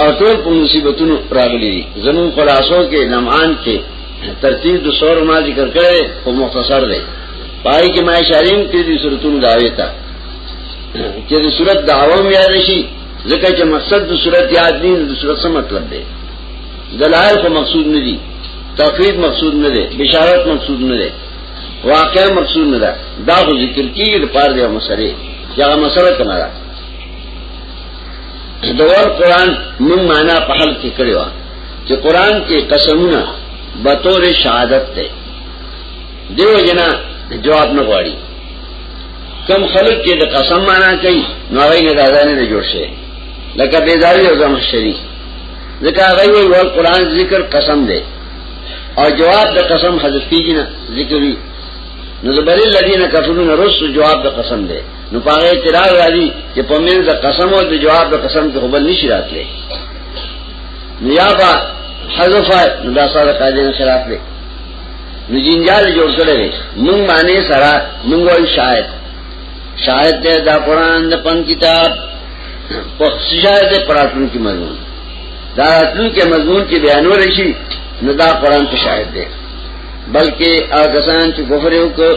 او ټول په مصیبتونو راغلي دي زمون خلاصو کې نمعان کې ترتیب د سور ما ذکر کړي او مختصر دی پای کې ما اشاریم کې دي سورتونو داوي تا چې د صورت دعوام یاد شي ځکه چې مقصد د صورت یاد نه د صورت څه مطلب دی دلایل خو مقصود نه دي تقریر مقصود نه دی بشارت مقصود نه دی واقع مقصود نه ده دا خو ذکر کیږي د پاره دی مسله چې هغه مسله کنه دور قرآن من مانا پہل کی کرے وا کہ قرآن کے قسمنا بطور شہادت تے دیو جنا جواب نہ گواڑی کم خلق کے دا قسم مانا کئی نوائی نے دادا نے دا جوڑ شے لکا بیداری اور زمان شریف لکا غیوی وی وال قرآن ذکر قسم دے اور جواب دا قسم حضرت کی جنا ذکری نظبری لدین کفرون رس جواب دا قسم دے نو پاغه اعتراض راځي چې په منځ د قسم او د جواب د قسم کې خبر نشي راتلی نو یا با حذف نو دا سره قاعده خلاف دی نو جنجال جوړ کړی موږ معنی سره موږ وایو شاید شاید دې دا قران د پن کتاب په شاید دې پراتون کې مضمون دا راتلو کې مضمون کې بیانول شي نو دا قران ته شاید دی بلکې هغه کسان چې کفر وکړي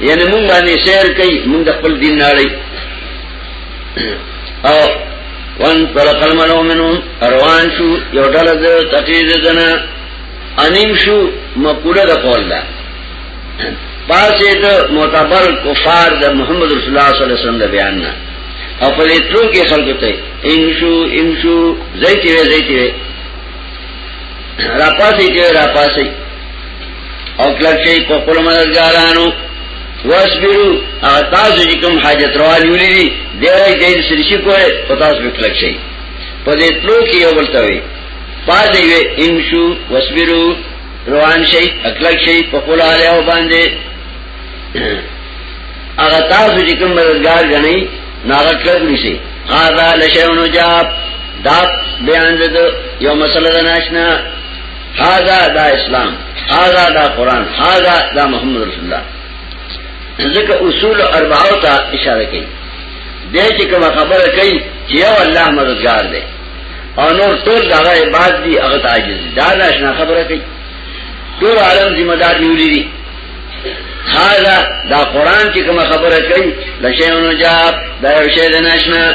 یعنی مونږ باندې شعر کوي مونږ د خپل دین نړۍ او وان پر قلملو منو روان شو یو ډول د تقید دنا انیم شو مقوله د قول ده پاسه د معتبر کفار د محمد رسول الله صلی الله علیه وسلم د بیان نه او په دې ترو کې خلکو ته انشو انشو زیتی وی زیتی وی را پاسې چې را پاسې او کلک شي په خپل مددګارانو واسبرو هغه تاسو چې کوم حاجت روان یولې دي ډېرې دې سړي شي کوی په تاسو به کلک شي په دې تلو کې یو بل ته وي پاتې وي انشو واسبرو روان شي کلک شي په خپل اړه او باندې هغه تاسو چې کوم مددګار غني ناغه کلک نشي هاذا لشیون جاب دا بیان دې یو مسله ناشنا هاذا دا اسلام هاذا دا قران هاذا دا محمد رسول الله ځکه اصول اربعه ته اشاره کوي د چې کوم خبره کوي چې یو الله مددگار دی او نور ټول دا عبادت دي هغه تعجز دا ناشنا خبره کوي ټول عالم ذمہ دار نیولې دي هاذا دا قران چې کوم خبره کوي لشیونو جواب دا یو شی د ناشنا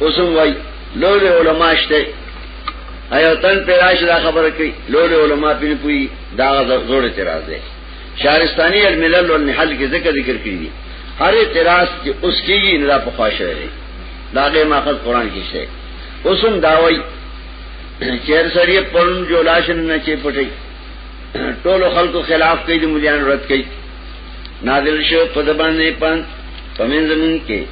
اوسم وای لول علماء شته ایو تن پیراش دا خبره کوي لول علماء پین پوي دا زوړ اعتراض دی شارستانی الملل والنحل کې ذکر ذکر کړی دی هر اعتراض چې اوس کیږي نه دا په خواشه لري دا غي ماخذ قران کې شته اوسم داوي چیر سړی پرون جو لاشن نه چي پټي ټول خلکو خلاف کوي د مليان رد کوي نازل شو په دبانې پان پمن زمين کې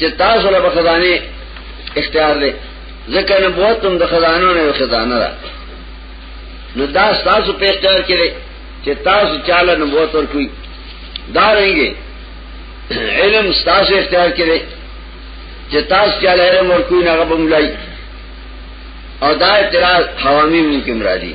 چې تاسو له خزانه اختیار دی ځکه نبوت هم د خزانو نه خزانه ده نو دا تاسو په اختیار کې دی چې تاسو چاله نبوت ورکوي دا رنګي علم تاسو اختیار کې دی چې تاسو چاله علم ورکوي نه غوښملای او دا اعتراض حوامی من کې مرادي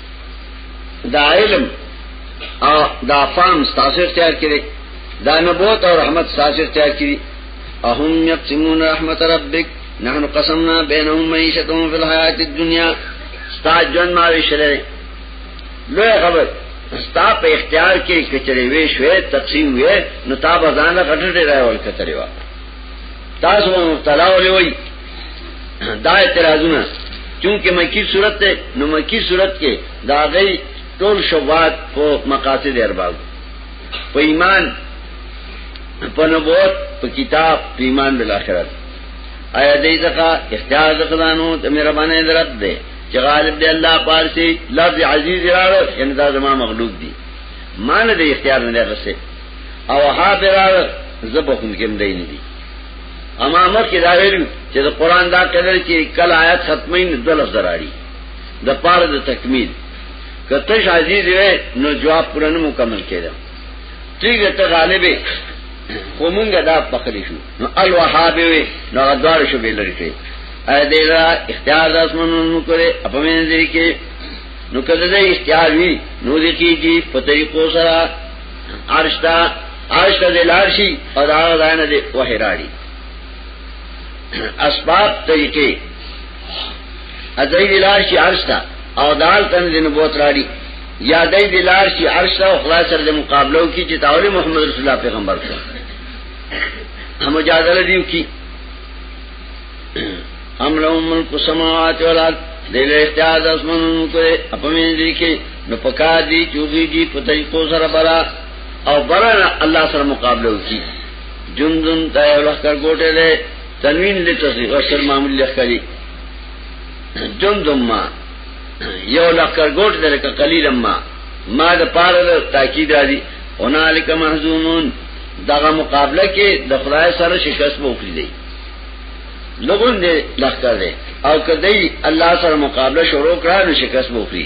دا علم او دا فام ستاسو اختیار کړي دا نبوت او رحمت ستاسو اختیار کړي اهم یقسمون رحمت ربک نحن قسمنا بینهم معیشتهم فی الحیات الدنیا ستا جن ما ویشلې لوی خبر ستا په اختیار کې کچري وې شوې تقسیم وې نو تا بزانه غټټه راول کتري وا تاسو مبتلا ولې وای دا اعتراضونه چونکه مکی صورت ته نو مکی صورت کې دا غي ټول شوبات په مقاصد ارباب په ایمان په نبوت په کتاب په ایمان بل اخرت آیا دې ځکه اختیار ځکدانو ته مهربانه درت دې چې غالب دې الله پارسي لفظ عزیز راړو ان دا زما مغلوب دي مان دې اختیار نه لرسه او ها پرار زبخون کې مدینه دي اما مخ کې دا ویل چې د قران دا کړل چې کله آیات ختمې نه دلف زراړي د پاره د تکمیل کته شاجی دی نو جواب پرنه مکمل کړه تیګه ته غالبې کومنګه دا پخلی شو نو الوهابه وی نو غدار شو به لري ته اې دې را اختیار د اسمنونو کړې په مې دې کې نو کله دې اختیار وی نو دې کیږي په طریقو سره ارشتا عرش ته دلار شي او دا ځای نه دی وحی راړي اسباب طریقې ادای دلار شي عرش ته او دال تن د نبوت راړي یا دای دلار شي عرش ته او خلاص سره د مقابلو کې چې تاول محمد رسول الله پیغمبر شو هم مجادله دیو کی هم لو ملک السماوات والارض دل اختیار د اسمنونو کې اپمن دي کې نو پکا دي چوغي دي پتاي کو سره برا او برا الله سره مقابله وکي جندن دا یو لخر ګوټه ده تنوین له تصدیق او سر معمول لخري جندن ما یو لخر ګوټه ده لکه قلیل ما ما د پاره د تاکید راځي هنالک محزونون دغه مقابله کې د خدای سره شکست وکړي دی لګون دې لخر ده او کدی الله سره مقابله شروع کړه نو شکست وکړي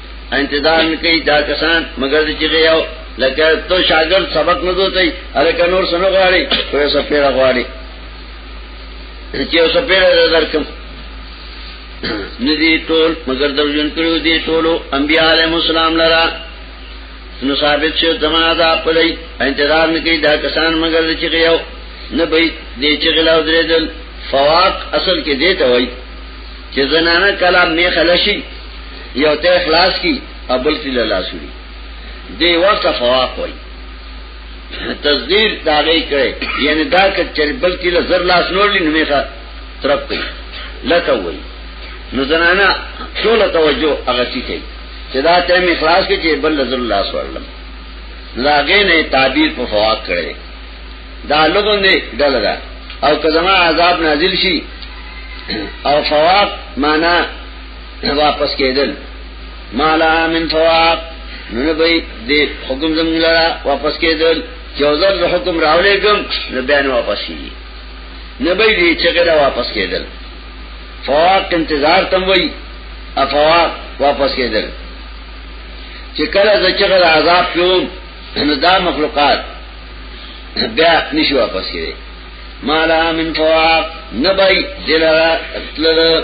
انتظار نکي دا کسان مگر چې یو لکه تو شاګرد سبق نه دوتای الکه نور سنو غواړي کوی سپیره غواړي چې اوس پیره درکم ندی ټول مگر درجن کړو دي ټولو انبیاء علیهم السلام لرا نو ثابت شو زمانہ دا پړی انتظار نکي دا کسان مگر چې یو نه به دې چې غلاو درېدل فواق اصل کې دې ته وای چې زنانه کلام نه خلشي یو ته خلاص کی ابل کی لاسوی دی وخت فواق وای تصدیق داغه کړي یعنی دا ک چربل کی لزر لاس نور لینمه کا طرف کوي لکه وای نو زنانا ټول توجه هغه سی کوي چې دا ته می خلاص کې چې بل نظر الله صلی الله لاغه نه تعبیر په فواک کړي دا لوګو نه دلګا او کزما عذاب نازل شي او فواک معنا واپس کېدل مالا من فواق نو به دې حکم زموږ لرا واپس کېدل چې اوزر د حکم راولې کوم نو بیان واپس شي نه به دې چې کله واپس کېدل فواق انتظار تم وای افواق واپس کېدل چې کله ځکه عذاب پیوم نو دا مخلوقات بیا نشي واپس کېږي مالا من فواق نبای دلرا تلرا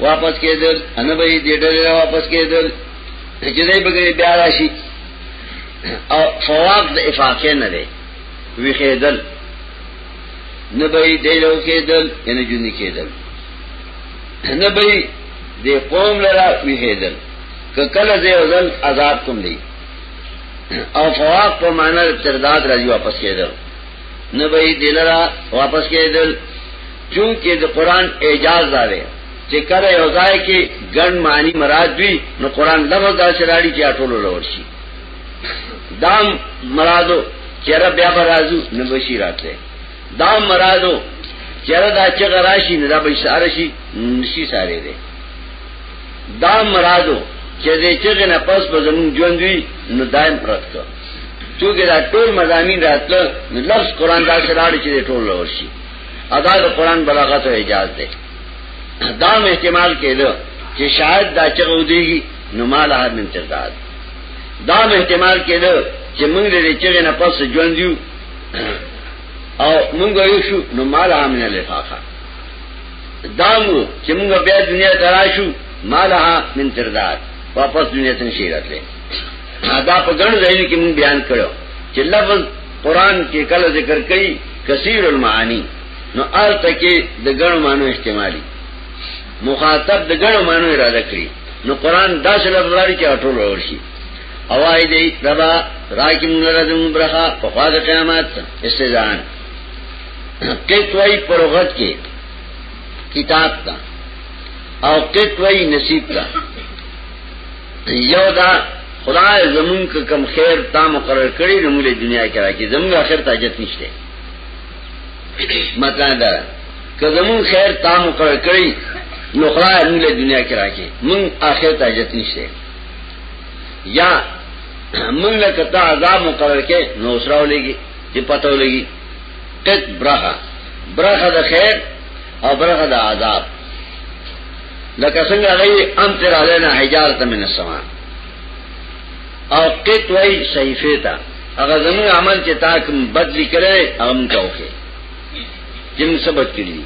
واپس کېدل ان به دې ډېر واپس کېدل چې دې بګې بیا راشي او فواق د افاقه نه دی وی کېدل نه به دې لو کېدل ان جون کېدل نه به دې قوم لرا وی کېدل کله دې ځل عذاب کوم دی او فواق په معنی ترداد راځي واپس کېدل نه به دې لرا واپس کېدل چونکه د قران اعجاز داره چې کله یو ځای کې ګڼ معنی مراد وي نو قران لفظ دا سراړي چې ټول لور شي دام مرادو چیرې بیا برازو نه بشی راته دام مرادو چیرې دا چې غراشي نه دا به ساره شي نشي ساره دي دام مرادو چې دې چې نه پس په زمون ژوند وي نو دایم پرد کړ چونکه دا ټول مزامین راتله نو لفظ قران دا سراړي چې ټول لور شي ادا د قران بلاغت او اعجاز دی دا احتمال کېده چې شاید دا چې غوديږي نو مال هر من ترداد دا احتمال کېده چې موږ دې چې نه پس ژوند یو او موږ یو شو نو مال هم نه لفاقه دا مو چې موږ بیا دنیا ته راشو مال هم من ترداد واپس دنیا ته نشي راتلی دا په ګڼ ځای کې موږ بیان کړو چې لفظ قرآن کې کله ذکر کوي کثیر المعانی نو آل تکي د ګڼو مانو استعمالي مخاطب د ګڼو مانو اراده کوي نو قرآن داسې لفظ لري چې ټول ورشي اوای دی ربا راکی مونږ له دې برخه په خوا د قیامت استزان کټوي پرغت کې کتاب تا او کټوي نصیب تا یو دا خدای زمون که کم خیر تا مقرر کړی نو موږ دنیا کې راکې زمون اخر ته حاجت نشته مطلب دا که زمون خیر تا مقرر کړی نو خدای موږ دنیا کې راکې موږ اخر ته حاجت نشته یا موږ له کته عذاب مقرر کې نو سره ولېږي چې پته ولېږي تک برخه برخه د خیر او برخه د عذاب لکه څنګه غي امطر علينا حجارت من السماء او قط وای صحیفه تا هغه زمون عمل چې تا کوم بدلی کړي هغه مونږ وکړي چې مونږ سبت کړی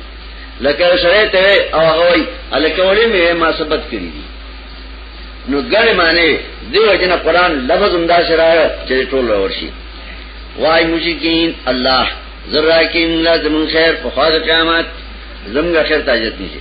لکه سره ته او هغه وای الکه ولې مې ما سبت کړی نو ګړې معنی دیو جن قران لفظ اندا شرایو چې ټول ورشي وای مشکین الله ذرا کې موږ زمون خیر په خاطر قیامت زمونږ خیر تاجت نشي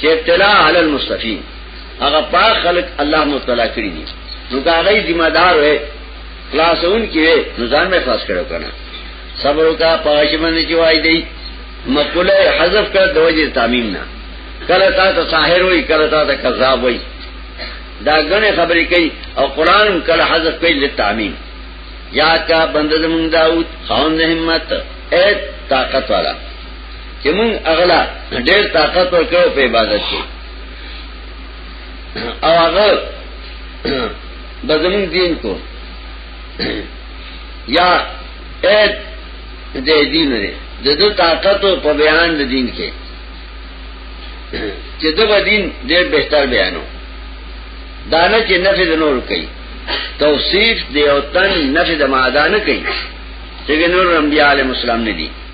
چې ابتلا علی المستفین هغه پاک خلق الله مبتلا کړی دي نو دا غي ذمہ دار وي خلاصون کې وي نو ځان مې خلاص کړو کنه صبر وکا پاش باندې چې وای دی مقوله حذف کړ د وجه تعمیم نه کله تا ته ساحر وای کله تا ته کذاب وای دا غنه خبرې کوي او قران کله حذف کوي د تعمیم یا کا بندزم داوود خان همت اے طاقت والا چې مونږ اغلا ډېر طاقت ورکړو په عبادت کې او هغه بزمون دین کو یا اې دې دین لري د دې طاقت په بیان د دین کې چې د دین ډېر بهتر بیانو دانه چې نفي د نور کوي توصیف دی او تن نفي د معدانه کوي چې نور انبیاء علیهم السلام نه دي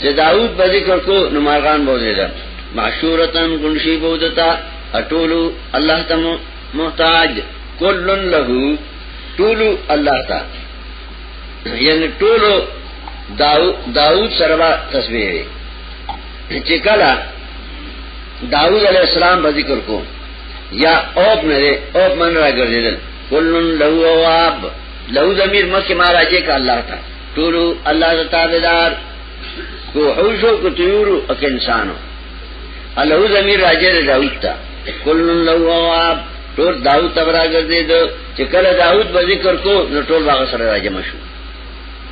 چې داوود په ذکر کو نو مارغان بوزي دا معشورتن غنشي بودتا اټولو الله تم محتاج کلن له ټولو الله تا یعنی ټولو داوود سره تسبیح چې کله داوود علیہ السلام په ذکر کو یا اوپ نه دی اوپ من راګرځیدل کلن له اواب له ضمیر مکه ما راځي کا الله تعالی ټولو الله د تابعدار کو حوشو کو طیورو اک انسانو الله زمير راځي د داوود ته کلن لو اواب ټول داوود تبرا ګرځي دو چې کله داوود به ذکر کو نو ټول هغه سره راځي مشو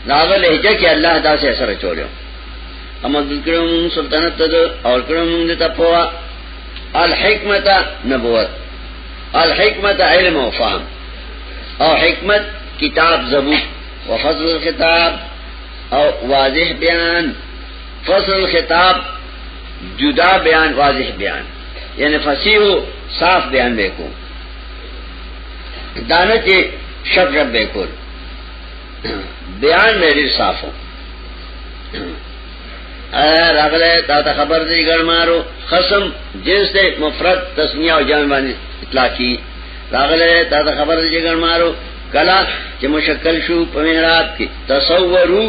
داغه لهجه کې الله داسې اثر چولیو اما ذکرم سلطنت ته او کرم دې ته پوا الحکمت نبوت الحکمت علم او فهم او حکمت کتاب زبور وفصل الخطاب او واضح بیان فصل الخطاب جدا بیان واضح بیان یعنی فصیح و صاف بیان بے کو دانا چی شب شب بے کو بیان میری صاف ہو راغله تا ته خبر دی ګړمارو خصم جنس ته مفرد تسنیه او جمع باندې اطلاقی راغله تا ته خبر دی ګړمارو کلا چې مشکل شو په محراب کې تصورو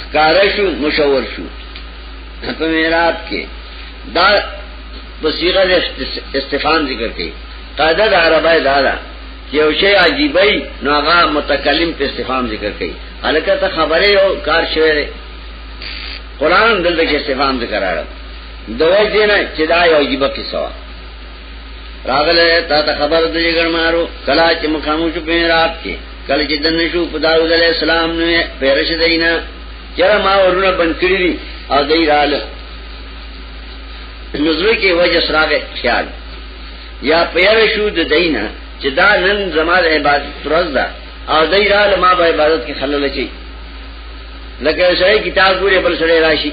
ښکار شو مشور شو په محراب کې دا په صيغه د استفهام ذکر کړي قاعده د عربی دا ده چې یو شی عجیبای نو هغه متکلم په استفهام ذکر کړي الکه ته خبره او کار شوی قرآن دلته کې استفهام ذکر راغلی دوی دې نه چې دا یو عجیب قصه راغله تا ته خبر دی ګرمارو کلا چې مخامو شو په رات کې کله چې دنه شو په داوود علی السلام نو پیرش دینا چر ما ورونه بند کړی دي او دای رااله نظر کې وجه سراغه خیال یا پیر شو د دینا چې دا نن زمال عبادت ترز ده او دای رااله ما به عبادت کې خلل چي لکه شای کتاب ګوره بل سره راشي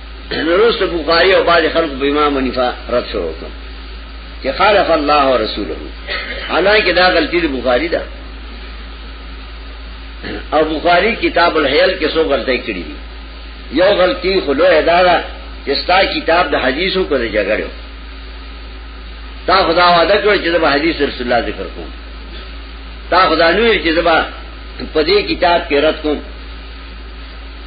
نورست بخاری او بعض خلق په امام حنیفه رد شروع وکړ چې خالف الله او رسوله حالانکه دا غلطی د بخاری ده او بخاری کتاب الحیل کې سو غلطی کړی دي یو غلطی خلو اداره چې ستا کتاب د حدیثو کو د جګړو تا خدا وعده کړ چې د حدیث رسول الله ذکر کوم تا خدا نوې چې زبا په دې کتاب کې رد کوم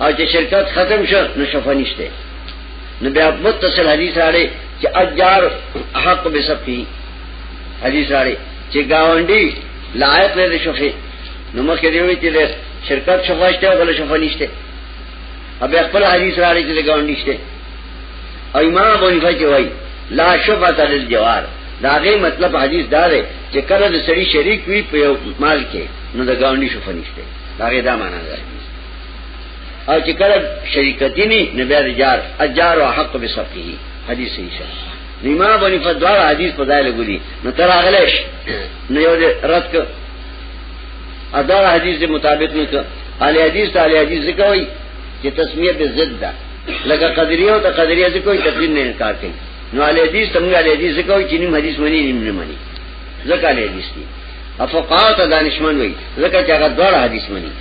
او چې شرکت ختم شو نو شفا نشته نو بیا متصل حدیث راړي چې اجار حق به سپي حدیث راړي چې گاونډي لایق نه شفي نو مخکې دی وی چې شرکت شفا شته او بل شفا نشته ابي خپل حدیث راړي چې گاونډي شته او امام ابو حنیفه چې وای لا شفاعت للجوار داغه مطلب حدیث دار چې کله د سړي شریک وي په مال کې نو د گاونډي شفا نشته داغه دا معنا ده او چې کله شریکتی نه نه بیا جار اجار او حق به سبقه حدیث صحیح شه نیما بنی فدوار حدیث په ځای لګولي نو تر اغلش نو یو رد ک ادا حدیث دې مطابق نه ک علی حدیث علی حدیث ذکر وای چې تسمیه به ضد ده لکه قدریه او تقدریه ذکر کوي تقدیر نه انکار کوي نو علی حدیث څنګه علی حدیث ذکر کوي چې نیم حدیث منی نیم نه منی ځکه علی حدیث دي افقاو ته دانشمن وای ځکه چې هغه دوړ حدیث منی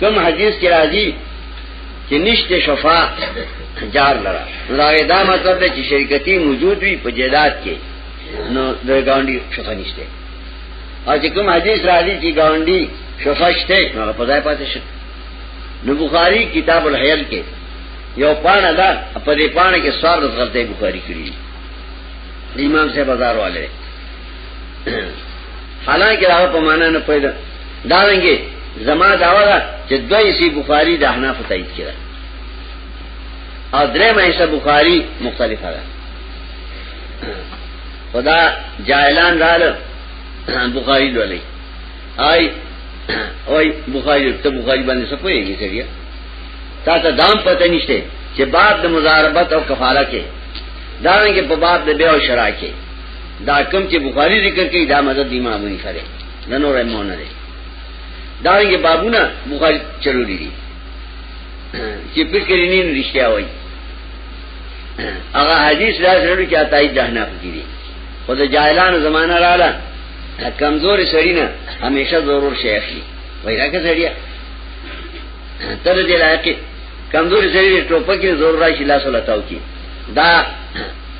کم حدیث کی راضی چی نشت شفا جار لرا راوی دا مطلب دا چی شرکتی موجود وی پا جیداد کی نو در گاونڈی شفا نشتے او چی کم حدیث راضی چی گاونڈی شفا شتے نو اگر پزای پاتے شد نو بخاری کتاب الحیل کے یو پانا دا پا دی پانا کے سوار رس غلطے بخاری کری امام سے بازار والے حالانکه هغه په معنا نه پیدا دا رنګي زما داوا ده چې دوی سی بخاری د احناف تایید کړه او درې مېسه بخاری مختلفه ده خدا جاهلان رااله بخاری ولې آی اوای بخاری ته بخاری باندې څه پوهیږي سړیا تا ته دام پته نشته چې باب د مزاربت او کفاله کې دا نه کې په باب د بیا او شرا کې دا کم چې بخاری ذکر کوي دا مدد دی امام ابو حنیفه دی نه نور امام نه دی دا یې بابونه بخاری چلولې دي چې پټ کړی نه رښتیا وایي هغه حدیث دا سره چې عطای جهنم کې دي خو د جاهلانو زمانہ رااله کمزور سړی نه همیشه ضرور شیخ شي وای راکه سړی تر دې لایق کمزور سړی ټوپک کې زور راشي لاس ولا تاو کی دا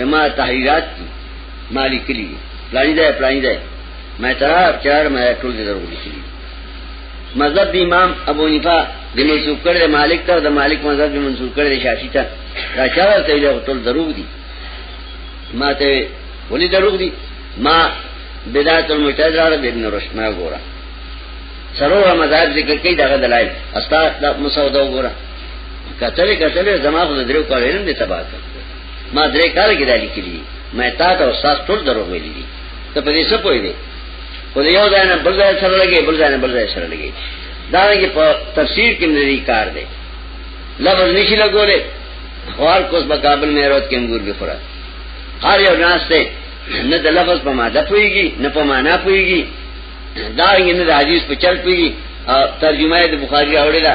یما تحریرات کی مالی کلی دی پلانی دی پلانی دی میں ترار چار میں ټول دې درو لیکلی مذهب دی امام ابو حنیفه د منسوب کړل مالک ته د مالک مذهب دی منسوب کړل شافعی ته دا چار ته یو ټول درو دی ما ته ولې درو دی ما بدعت المتذر ابن رشد ما ګورا سرو مذهب ذکر کوي دا دلایل استاد دا مسعود وګورا کتل کتل زما خو درو کړل نه تباہ کړ ما درې کال کې دالي کړی مې تا ته استاد ټول درو ویلي دي ته په دې څه پوي دي خو دې یو ځای نه بل ځای سره لګي بل ځای نه بل ځای سره لګي دا یې په تفسیر کې مری کار دی لفظ نشي لګولې خوار کوس په کابل مې روت کې انګور به خورا هر یو ناس ته نه د لفظ په ماده پويږي نه په معنا پويږي دا یې نه د حدیث په چل پويږي ترجمه د بخاری اوړه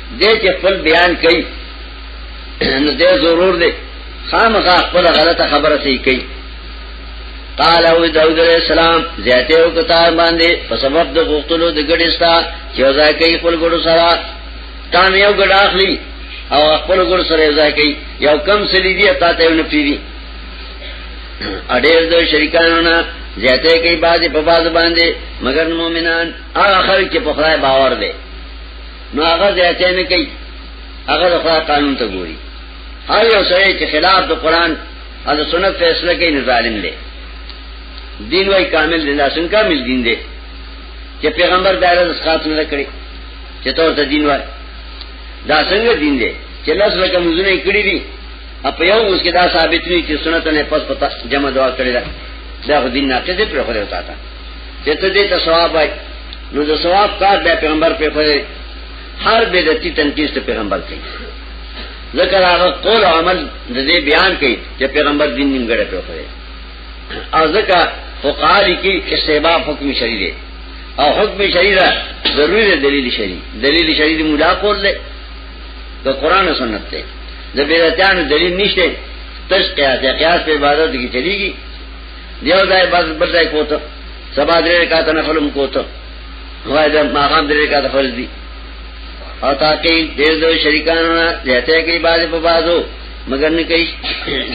دې چې خپل بیان کوي نو دې ضرور دې خامخا خپل غلطه خبره سي کوي قال او داود علیہ السلام زیاته او کتا باندې په سبب د غوښتلو د ګډستا چې ځای کوي خپل ګډو سره تام یو ګډ اخلي او خپل ګډو سره ځای کوي یو کم سلی دی تا ته نه پیری اډیر د شریکانو نه زیاته کوي بعضی په بعض باندې مگر مؤمنان اخر کې په خدای باور دی نو هغه ځایته نه کوي هغه د خدای قانون ته ګوري هر یو سره چې خلاف د قران او د سنت فیصله کوي نه ظالم دی دین وای کامل دی لاسن کامل دین دی چې پیغمبر دایره د ښات نه کړی چې تور ته دین وای دا څنګه دین دی چې لاس لکه مزونه کړی دي په یو اوس کې دا ثابت نه چې سنت نه پس پتا جمع دوا کړی دا دا دین نه ته دې پر خو دی وتا چې ته دې ته ثواب وای نو د ثواب کار د پیغمبر په خوده هر بدعتي تنقید ته پیغمبر کوي ذکر هغه قول او عمل د دې بیان کوي چې پیغمبر دین نیمګړی په خوده او ذکر فقاری کی استحباب حکم شری دی او حکم شری دا ضروری دی دلیل شری دلیل شری دی مولا قول دی د قران او سنت دی د بدعتانو دلیل نشته تش قیاس قیاس په عبادت کې چلیږي دیو ځای بس بل ځای کوته سبا درې رکعات نه خلم کوته وای دا ما غام درې رکعات فرض دي او تاکي ډېر دو شریکانو نه زیاته کوي باز په بازو مگر نه کوي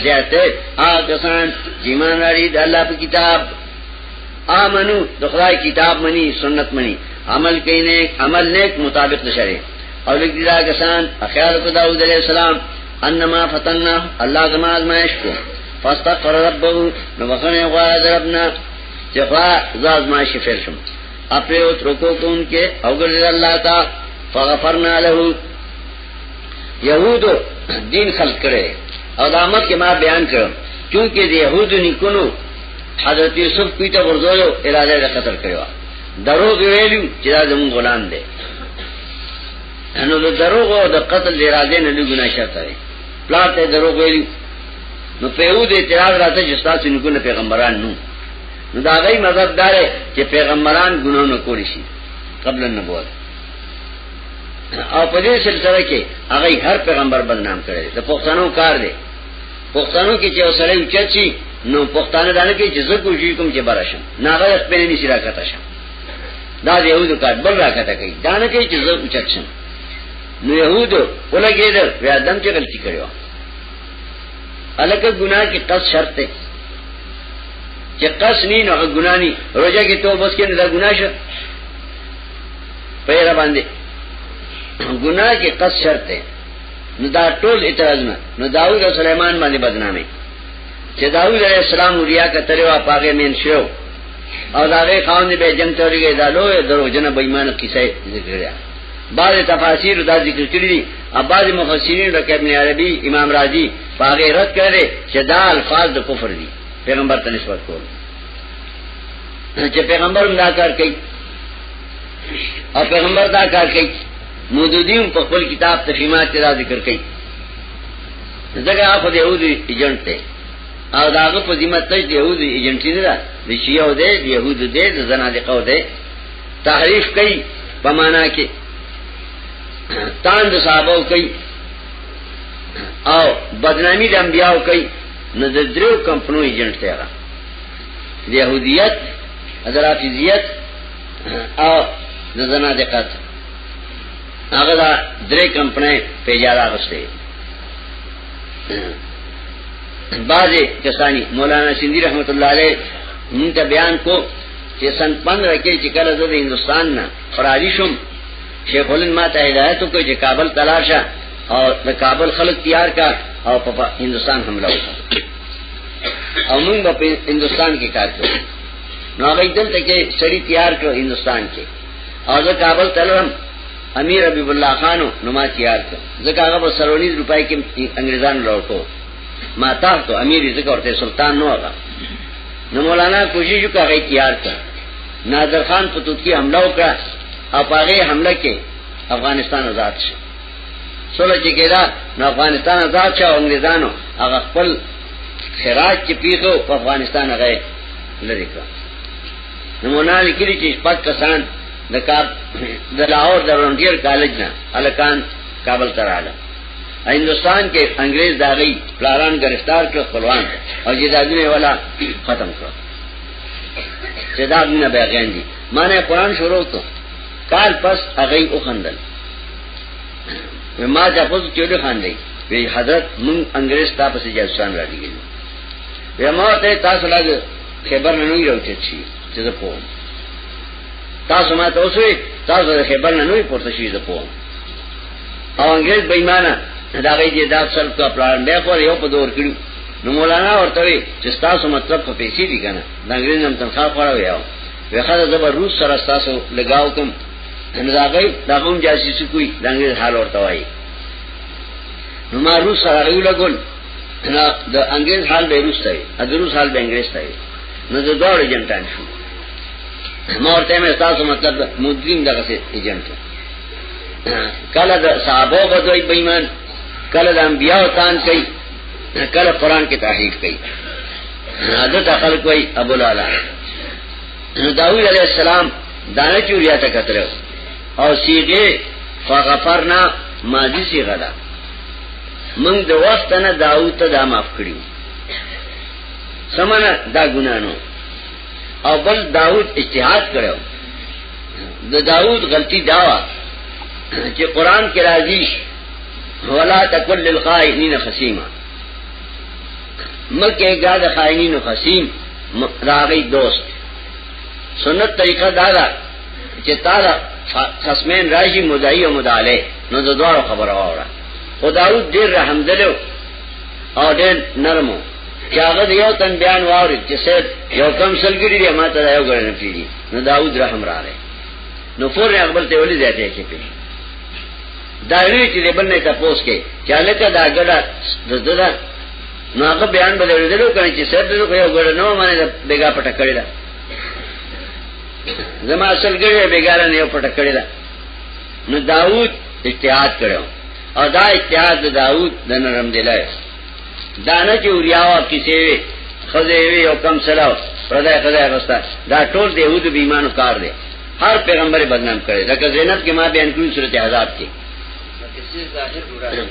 زیاته آ کسان جیمان لري د الله په کتاب آمنو د خدای کتاب مني سنت مني عمل کوي نه عمل نیک مطابق شریعت او لګی دا کسان اخیار په داوود علیہ السلام انما فتننا الله زما ازمائش کو فاستغفر ربه نو بخنه غواړه دربنا چې خوا زاز ما شي فیر شم اپره او ترکو کون کې او ګل الله تا فغفرنا له يهودو دین خلق کړي او دامت کې ما بیان کړم چونکه د يهودو نکونو حضرت یوسف پیته ورزولو اراده د قتل کړو درو ویلو چې دا زمون غلام دی انو د دروغ او د قتل اراده نه لګونه شرط دی پلار ته دروغ ویلي نو په یو دې اعتراض راته چې تاسو نه ګونه پیغمبران نو نو دا غي مذهب دار چې پیغمبران ګناه نه کولی شي قبل النبوت او په دې سلسله کې هغه هر پیغمبر بدنام کړي د پښتنو کار دی پښتنو کې چې اوسړی اوچت شي نو پښتانه دانه کې جزء کوشي کوم چې براشم ناغه خپل نه شي راکته شم دا یو د کار بل راکته کوي دانه کې جزء اوچت شم نو يهود ولګېدل بیا دم چې غلطي کړې و الکه ګناه کې قص شرط دی چې قص نه نو ګناه نه روزه کې توبه وکړي نه دا ګناه شه پیرا باندې ګناه کې قص شرط دی نو دا ټول اعتراض نه نو داوود او سليمان باندې بدنامي چې داوود عليه السلام وریا کتره وا پاګه مين شو او دا غي خان دې به جنگ توريږي دا لوی درو جن بېمانه کیسه ذکر کړه بعض تفاسیر دا ذکر کړی دي او بعض مفسرین د ابن عربی امام رازی په هغه رد کړي چې دا الفاظ د کفر دي پیغمبر ته نسبت کول چې پیغمبر دا کار کوي او پیغمبر دا کار کوي مودودیم په خپل کتاب تفهیمات کې دا ذکر کوي ځکه هغه د یهودي ایجنټ دی او داغه په ذمہ تج د یهودي ایجنټ نه ده د شیعو دی د یهودو دی د زنادقو دی تحریف کئی پمانا کے تاند صحابہ کئی او بدنامی د انبیاء کئی نو د درو کمپنو ایجنٹ ته را د يهودیت حضرافیزیت او د زنا دقت هغه دا درې کمپنۍ په اجازه غوښته بعضی کسانی مولانا سندی رحمت الله علیه مونږ بیان کو چې سن 15 کې چې کله زه د هندستان نه فراری شوم شیخ ولن ما ته هدایت وکړ چې کابل تلاشه او د کابل خلک تیار کا او په هندستان حمله وکړه او موږ په هندستان کې کار کوو نو هغه دلته کې سړی تیار کړو هندستان کې او زه کابل تلم امیر حبیب الله خانو نو ما تیار کړ ځکه هغه په سرونیز روپای کې انګریزان لوټو ما تار تو امیر ذکر ورته سلطان نو هغه نو مولانا کوشش وکړي تیار ته نادر خان په توکی حمله وکړه او هغه حمله کې افغانستان آزاد شو سوله چې کېدا نو افغانستان آزاد شو انګلیزانو هغه خپل خراج چې پیښو په افغانستان هغه لری کړ نو مولانا لیکلي چې پک کسان د کار د لاهور د رونډیر کالج نه الکان کابل ته رااله هندوستان کې انګريز داغي پلاران گرفتار کړ خپلوان او جدادونه ولا ختم کړ چې دا نه بیان دي معنی قران شروع کو کال پس هغه او خندل ما ته پوز کېده خندې وی حضرت مون انګريز تا پسې جاسوسان را دي وی ما ته تاسو لاګ خبر نه نوی راوته چی چې زه پوم تاسو ما ته اوسوي تاسو خبر نه نوی پورته شي زه پوم او انګريز بېمانه دا غي دې دا سر کو پلان به خو یو په دور کړو نو مولانا ورته وی چې تاسو مطلب په پیسې دي کنه دا انګريز هم تنخواه خورا ویاو وخاله زبر روس سره تاسو لگاو کوم نو دا غي دا هم جاسوسي کوي دا انګريز حال ورته وایي نو ما روس سره غي لګول نو د انګريز حال به روس ته ا د روس حال به انګريز ته نو د دوړ جنټان شو ما ورته مې تاسو مطلب مدریم دغه سي ایجنټ کله د صحابه په دوی بېمان کله د انبیاء تان کوي کله قران کې تحقیق کوي حضرت خلق وای ابو لالا داوود علیہ السلام دانه چوریا ته کتل او سیګه فغفرنا ماضی سی غدا من د وخت نه داوود ته دا معاف کړیو سمانه دا ګنانو او بل داوود اجتهاد کړو د داوود غلطی داوا چې قران کې راځي ولا تکل للخائنین خصیما مکه ګاد خائنین خصیم راغی دوست سنت طریقہ دا دا چې تعالی خصمین راشي مدعی او مداله نو د دوه خبره وره خداوود ډیر رحم دلو او ډیر نرمو چې هغه یو تن بیان واوري چې سید یو کم سلګری دی ماته یو غړنه پیږي نو داود رحم را رہے نو فور نے اکبر تے ولی زیادے کے پیش داوی چې دې بنې ته پوس کې چاله کا دا ګډه ددا نو هغه بیان بدل دلو کړي چې سر دې کوي ګډه نو باندې بیګا پټ کړی دا زما اصل ګډه بیګار نه یو پټ کړی دا نو داوود اجتهاد کړو او دا اجتهاد داوود د نرم دلای دانه چې اوریاوا کیسې وي خزه وي او کم سره پردای خدای غستا دا ټول دی یهود بې ایمان کار دی هر پیغمبر بدنام کړي لکه زینب کې ما بیان کړی سورته عذاب کې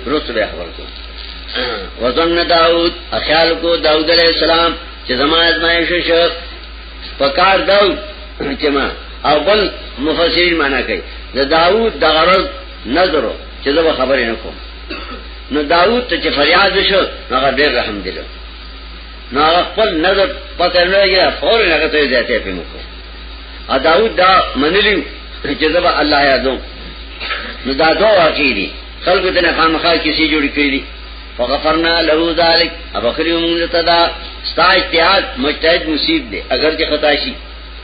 روس به خبر کو وزن داود اخیال کو داود علیہ السلام چې زما ازمایش شو پکار داود چې ما او بل مفسرین معنا کوي د داوود د غرض نظر چې زه خبرې نه کوم نو داوود ته چې فریاد وشو هغه ډېر رحم دی نو هغه خپل نظر پته نه لګي فورن هغه ته ځاتې په موکو ا داوود دا منلی چې زه الله یادوم نو دا دوه واقعي دي خلکو ته نه خامخا کیسې جوړ کړې دي فغفرنا له ذلك ابخري موږ ته دا ستا اجتهاد مجتهد مصیب دی اگر چې خطا شي